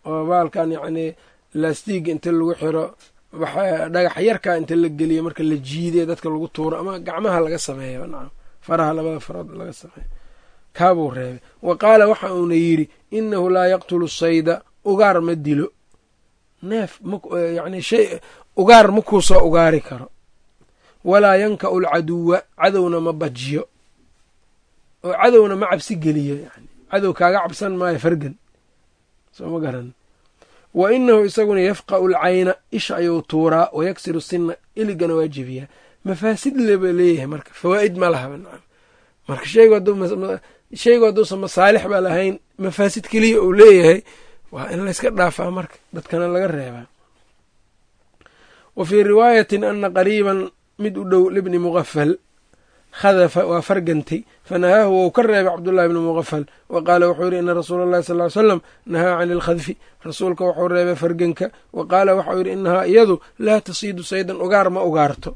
oo baalkan yacnii laastiga inta lagu xiro dhagax yarkaa inta la geliyo marka la jiiday dadka lagu tuuro ama gacmaha laga sameeyo nacam faraha labada farood laga sameeyo kaabuu reebay. Wa qaala waxa uuna yidhi inahu laa yaqtulu sayda ugaar ma dilo. Neef yani shay ugaar makuu soo ugaari karo. Walaa yanka'u alcaduwa cadowna ma bajiyo. Oo cadowna ma cabsi geliyo yani cadow kaaga cabsan maayo fargan. Soo ma garan. Wa inahu isaguna yafqa'u alcayna isha ayuu tuuraa wa yaksiru sinna iligana waa jebiyaa. Mafaasid leba leeyahay marka fawaa'id ma nacam marka shaygu hadduusan masaalix ba lahayn mafaasid keliya uu leeyahay waa in layska dhaafaa marka dadkana laga reebaa. Wa fii riwaayatin ana qariiban mid u dhow libni muqafal khadafa waa fargantay fanahaahu wou ka reebay cabdullahi bni muqafal wa qaala wuxuu yidhi ina rasuula allahi sal ly slam nahaa cani ilkhadfi rasuulka wuxuu reebay farganka wa qaala waxau yidhi inahaa iyadu laa tasiidu saydan ugaar ma ugaarto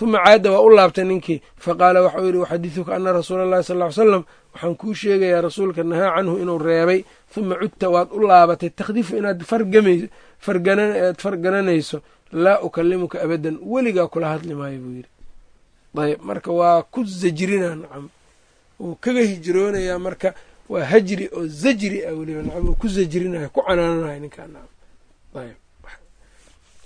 huma caada waa u laabtay ninkii faqaala waxau yidhi uxadiduka ana rasuula allahi sal ly salam waxaan kuu sheegayaa rasuulka nahaa canhu inuu reebay huma cudta waad u laabatay takhdifu inaad aad fargananayso laa ukalimuka abadan weligaa kula hadli maayo buu yidhi. Ayb marka waa ku zajrina nacam. Wuu kaga hijroonayaa marka waa hajri oo zajri ah weliba nacam uu ku zajrinaya ku canaananayo ninkaa nacam. Ayb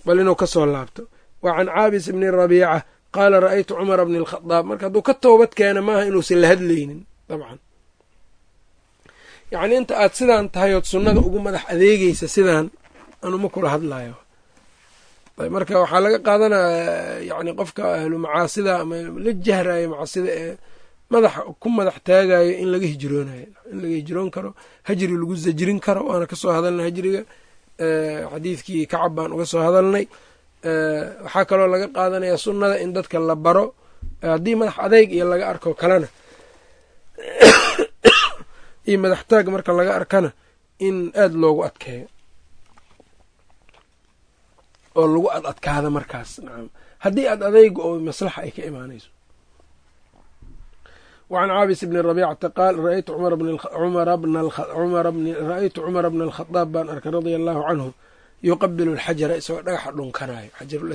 bal inuu ka soo laabto. Wa can caabis bni rabiica qaala ra'aytu cumara bni alkhadaab marka hadduu ka toobad keena maaha inuusan la hadlaynin. Dabcan. Yacnii inta aad sidaan tahay ood sunnada ugu madax adeegeysa sidaan anuma kula hadlayo marka waxaa laga qaadanaya yani qofka ahlu macaasida ama la jahrayo macaasida ee madax ku madax taagayo in laga hijroonayo. In laga hijroon karo hajri lagu zajrin karo waana ka soo hadalnay hajriga. Xadiidkii kacab baan uga soo hadalnay waxaa kaloo laga qaadanaya sunnada in dadka la baro haddii madax adeyg iyo laga arko kalena. Iyo madax taag marka laga arkana in aada loogu adkeeyo. Oo lagu ad adkaada markaas nacam haddii aad adayga oo maslaxa ay ka imaanayso. Wacan caabis bni rabiicata qaal raaytu ra'aytu cumara bna alkhadaab baan arkay radia allahu canhu yuqabilu alxajara isagoo dhagaxa dhunkanayo xajarul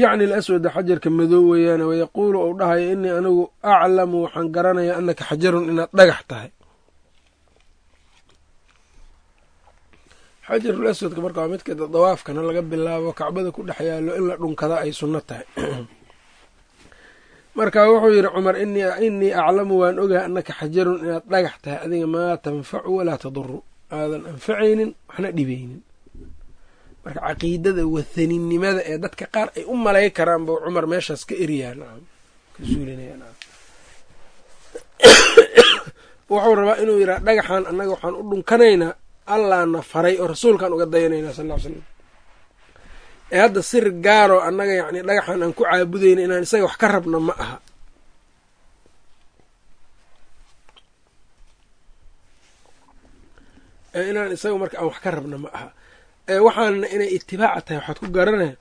yacni alaswada xajarka madow weeyaane wayaquulu ou dhahayo inii anigu aclamu waxaan garanaya anaka xajarun inaad dhagax tahay. Xajarul aswadka marka waa midka dawaafkana laga bilaabo kacbada ku dhex yaalo in la dhunkada ay sunno tahay marka wuxuu yidhi cumar inii aclamu waan ogahay anaka xajarun inaad dhagax tahay adiga maa tanfacu walaa taduru aadan anfacaynin waxna dhibaynin. Marka caqiidada wathaninimada ee dadka qaar ay u malay karaan buu cumar meeshaas ka eriyaa. Nacam ka suulinaya nacam wuxuu rabaa inuu yidhaha dhagaxan annaga waxaan u dhunkanaynaa allaana faray oo rasuulkaan uga dayanaynaa sal ly slam ee hadda sir gaaroo annaga yacni dhagaxan aan ku caabudayna inaan isaga wax ka rabna ma aha. Inaan isaga marka aan wax ka rabna ma aha. Waxaana inay itibaaca tahay waxaad ku garanaya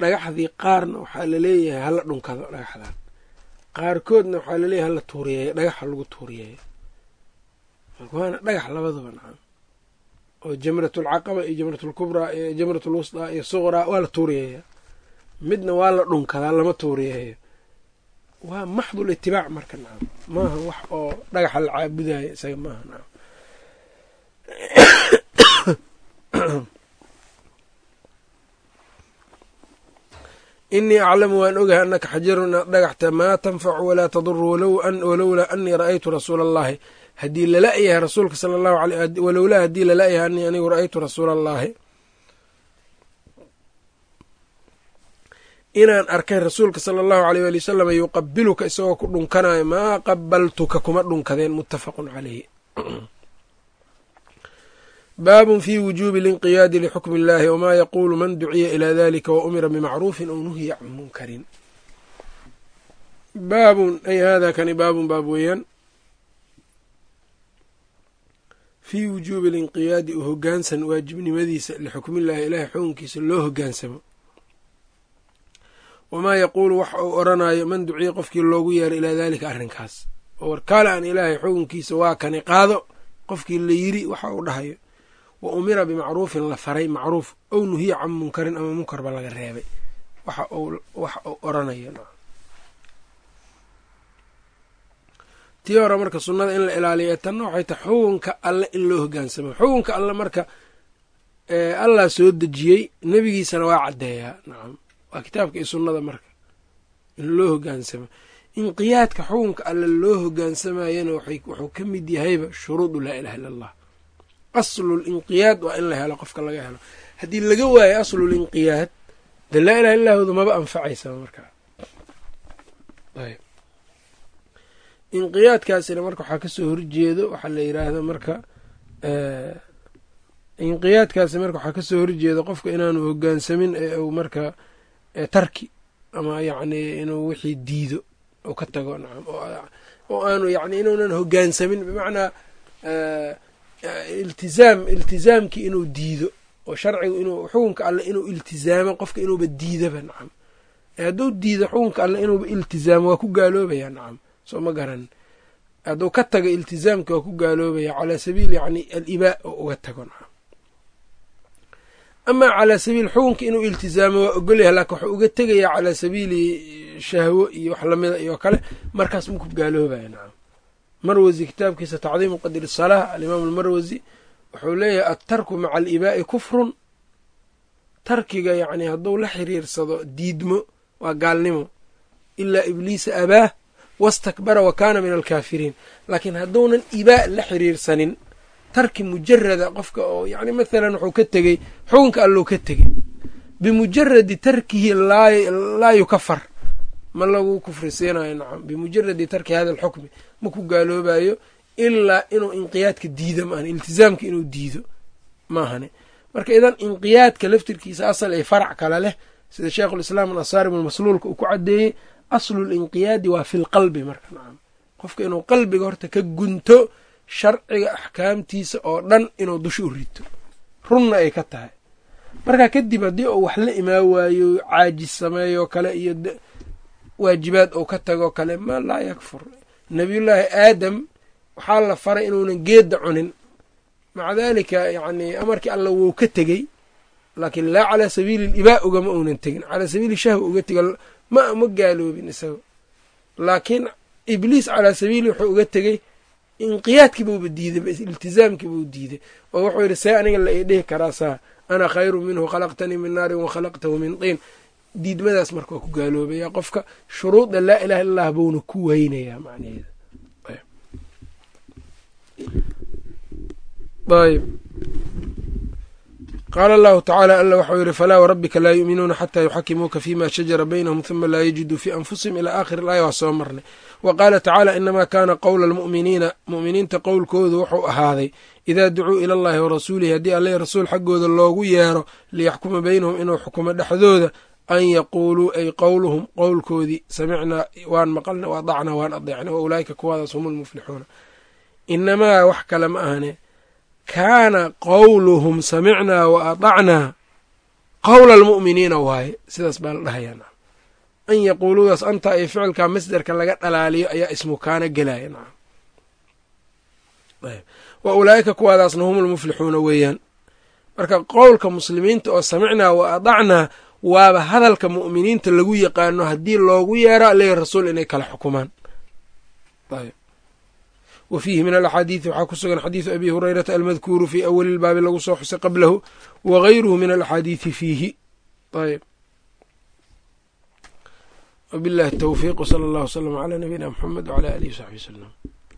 dhagaxdii qaarna waxaa la leeyahay hala dhunkado dhagaxdan. Qaarkoodna waxaa la leeyahay hala tuuriyeeyo dhagaxa lagu tuuriyeeyo waana dhagax labadaba nacam oo jamratulcaqaba iyo jamratulkubraa iyo jamratulwusdaa iyo suqraa waa la tuuriyeeya. Midna waa la dhunkadaa lama tuuriyeeyo. Waa maxdul itibaac marka nacam maaha wax oo dhagaxa la caabudayo isaga maaha nacam inii aclamu waan ogahay anaka xajarun inaad dhagaxta maa tanfacu walaa taduru walowlaa anii ra'aytu rasuula allahi haddii lala yahay rasuulka sala allahu aley walowlaa haddii lala yahay anii anigu ra'aytu rasuula allahi inaan arkay rasuulka sala allahu aleyh waali wasalam yuqabiluka isagoo ku dhunkanayo maa qabaltuka kuma dhunkadeen muttafaqun caleyhi baabun fi wujuubi linqiyaadi lixukmi illahi wamaa yaquulu man duciya ilaa dalika wa umira bimacruufin aw nuhiya can munkarin. Baabun ay hada kani baabun baab weeyaan fii wujuubi linqiyaadi u hogaansan waajibnimadiisa lixukmillahi ilahay xukunkiisa loo hogaansamo. Wamaa yaquulu waxa uu oranayo man duciya qofkii loogu yeeray ilaa daalika arrinkaas. Oo warkaale aan ilaahay xukunkiisa waa kani qaado qofkii la yiri waxa uu dhahayo. Wa umira bimacruufin la faray macruuf ow nuhiya can munkarin ama munkarba laga reebay. Waxa uu oranayo tii hore marka sunnada in la ilaaliya tanna waxay tahay xukunka alle in loo hogaansamo. Xukunka alle marka allah soo dejiyey nebigiisana waa caddeeyaa. Nacam waa kitaabka iyo sunnada marka in loo hogaansamo. Inqiyaadka xukunka alle loo hogaansamayana wuxuu ka mid yahayba shuruudu laa ilaha illa allah aslul inqiyaad waa in la helo qofka laga helo. Haddii laga waayo aslul inqiyaad de laa ilaha illahoodu maba anfacaysaba markaa inqiyaadkaasina marka waxaa ka soo horjeedo waxaa la yiraahda marka inqiyaadkaasi marka waxaa ka soo horjeeda qofka inaanu hogaansamin ee uu marka tarki ama yacni inuu wixii diido oo ka tago nacam oo aanu yani inuunan hogaansamin bimacnaa iltizaam iltizaamkii inuu diido oo sharcigu inuu xukunka alle inuu iltizaamo qofka inuuba diidaba nacam hadduu diido xukunka alle inuuba iltizaamo waa ku gaaloobaya nacam soo ma garan. Hadduu ka tago iltizaamka waa ku gaaloobaya calaa sabiil yani alibaa oo uga tago amaa calaa sabiil xukunka inuu iltizaamo waa ogolyahay laakin waxuu uga tegayaa calaa sabiili shahwo iyo wax lamida iyo kale markaas muu ku gaaloobaya nacam marwasi kitaabkiisa tacdiimu qadri salaa alimaamu almarwasi wuxuu leeyahay adtarku maca alibaa'i kufrun. Tarkiga yacni hadduu la xiriirsado diidmo waa gaalnimo. Ilaa ibliisa abaah wastakbara wa kaana min alkaafiriin laakiin hadduunan ibaa la xiriirsanin tarki mujarada qofka oo yani mathalan wuxuu ka tegey xukunka allou ka tegey bimujaradi tarkihi laa yukafar ma lagu kufri siinayo nacam bimujaradi tarki hada alxukmi ma ku gaaloobayo ilaa inuu inqiyaadka diido maahan iltizaamka inuu diido maahane marka idan inqiyaadka laftirkiisa asal ay farac kale leh sida sheikhulislaam anasaarim almasluulka uu ku caddeeyey aslulinqiyaadi waa fi lqalbi marka qofka inuu qalbiga horta ka gunto sharciga axkaamtiisa oo dhan inuu dusha u rito runna ay ka tahay marka kadib haddii uu wax la imaa waayo caajis sameeyoo kale iyo waajibaad uu ka tagoo kale ma laa yakfur nabiyullaahi aadam waxaa la faray inuunan geedda cunin maca daalika yacni amarkii alla wou ka tegey laakiin laa calaa sabiili libaa ugama uunan tegin calaa sabiili shahwa uga tega ma ma gaaloobin isaga laakiin ibliis calaa sabiili wuxuu uga tegey inqiyaadkii buuba diiday iltizaamkii buu diiday oo wuxuu yidhi see aniga la ii dhihi karaa saa. Ana khayru minhu khalaqtanii min naarin wa khalaqtahu min tiin diidmadaas marka waa ku gaaloobaya qofka shuruuda laa ilaha illa allah buuna ku weynayaa macnaheeda. Ayb qaala allahu tacaala alla waxau yidhi falaa warabbika laa yu'minuuna xataa yuxakimuuka fima shajara baynahum huma laa yajiduu fii anfusihim ilaa aakhiri ilaaya waa soo marnay wa qaala tacaala inamaa kaana qowla almu'miniina mu'miniinta qowlkoodu wuxuu ahaaday idaa ducuu ila allahi wa rasuulihi haddii alle rasuul xaggooda loogu yeero liyaxkuma baynahum inuu xukumo dhexdooda an yaquuluu ay qowluhum qowlkoodii samicnaa waan maqalna wa adacnaa waan adeecna wa ulaa'ika kuwaadaas hum lmuflixuuna inamaa wax kale ma ahane kaana qowluhum samicnaa wa adacnaa qowla almu'miniina waaye sidaas baa la dhahayaa an yaquuluudaas anta ay ficilkaa masderka laga dhalaaliyo ayaa ismu kaana gelaya nacam wa ulaa'ika kuwaadaasna hum lmuflixuuna weeyaan. Marka qowlka muslimiinta oo samicnaa wa adacnaa waaba hadalka mu'miniinta lagu yaqaano haddii loogu yeero aleyhi rasuul inay kala xukumaan wa fiihi min alaxaadiidi waxaa ku sugan xadiidu abi hurayrata almadkuuru fii awali lbaabi lagu soo xusay qablahu wa gayruhu min alaxaadiidi fiihi. Ayb wbillahi towfiiq wsala allah wslama calaa nabiyina mxamed wcala alihi wsaxbi wslm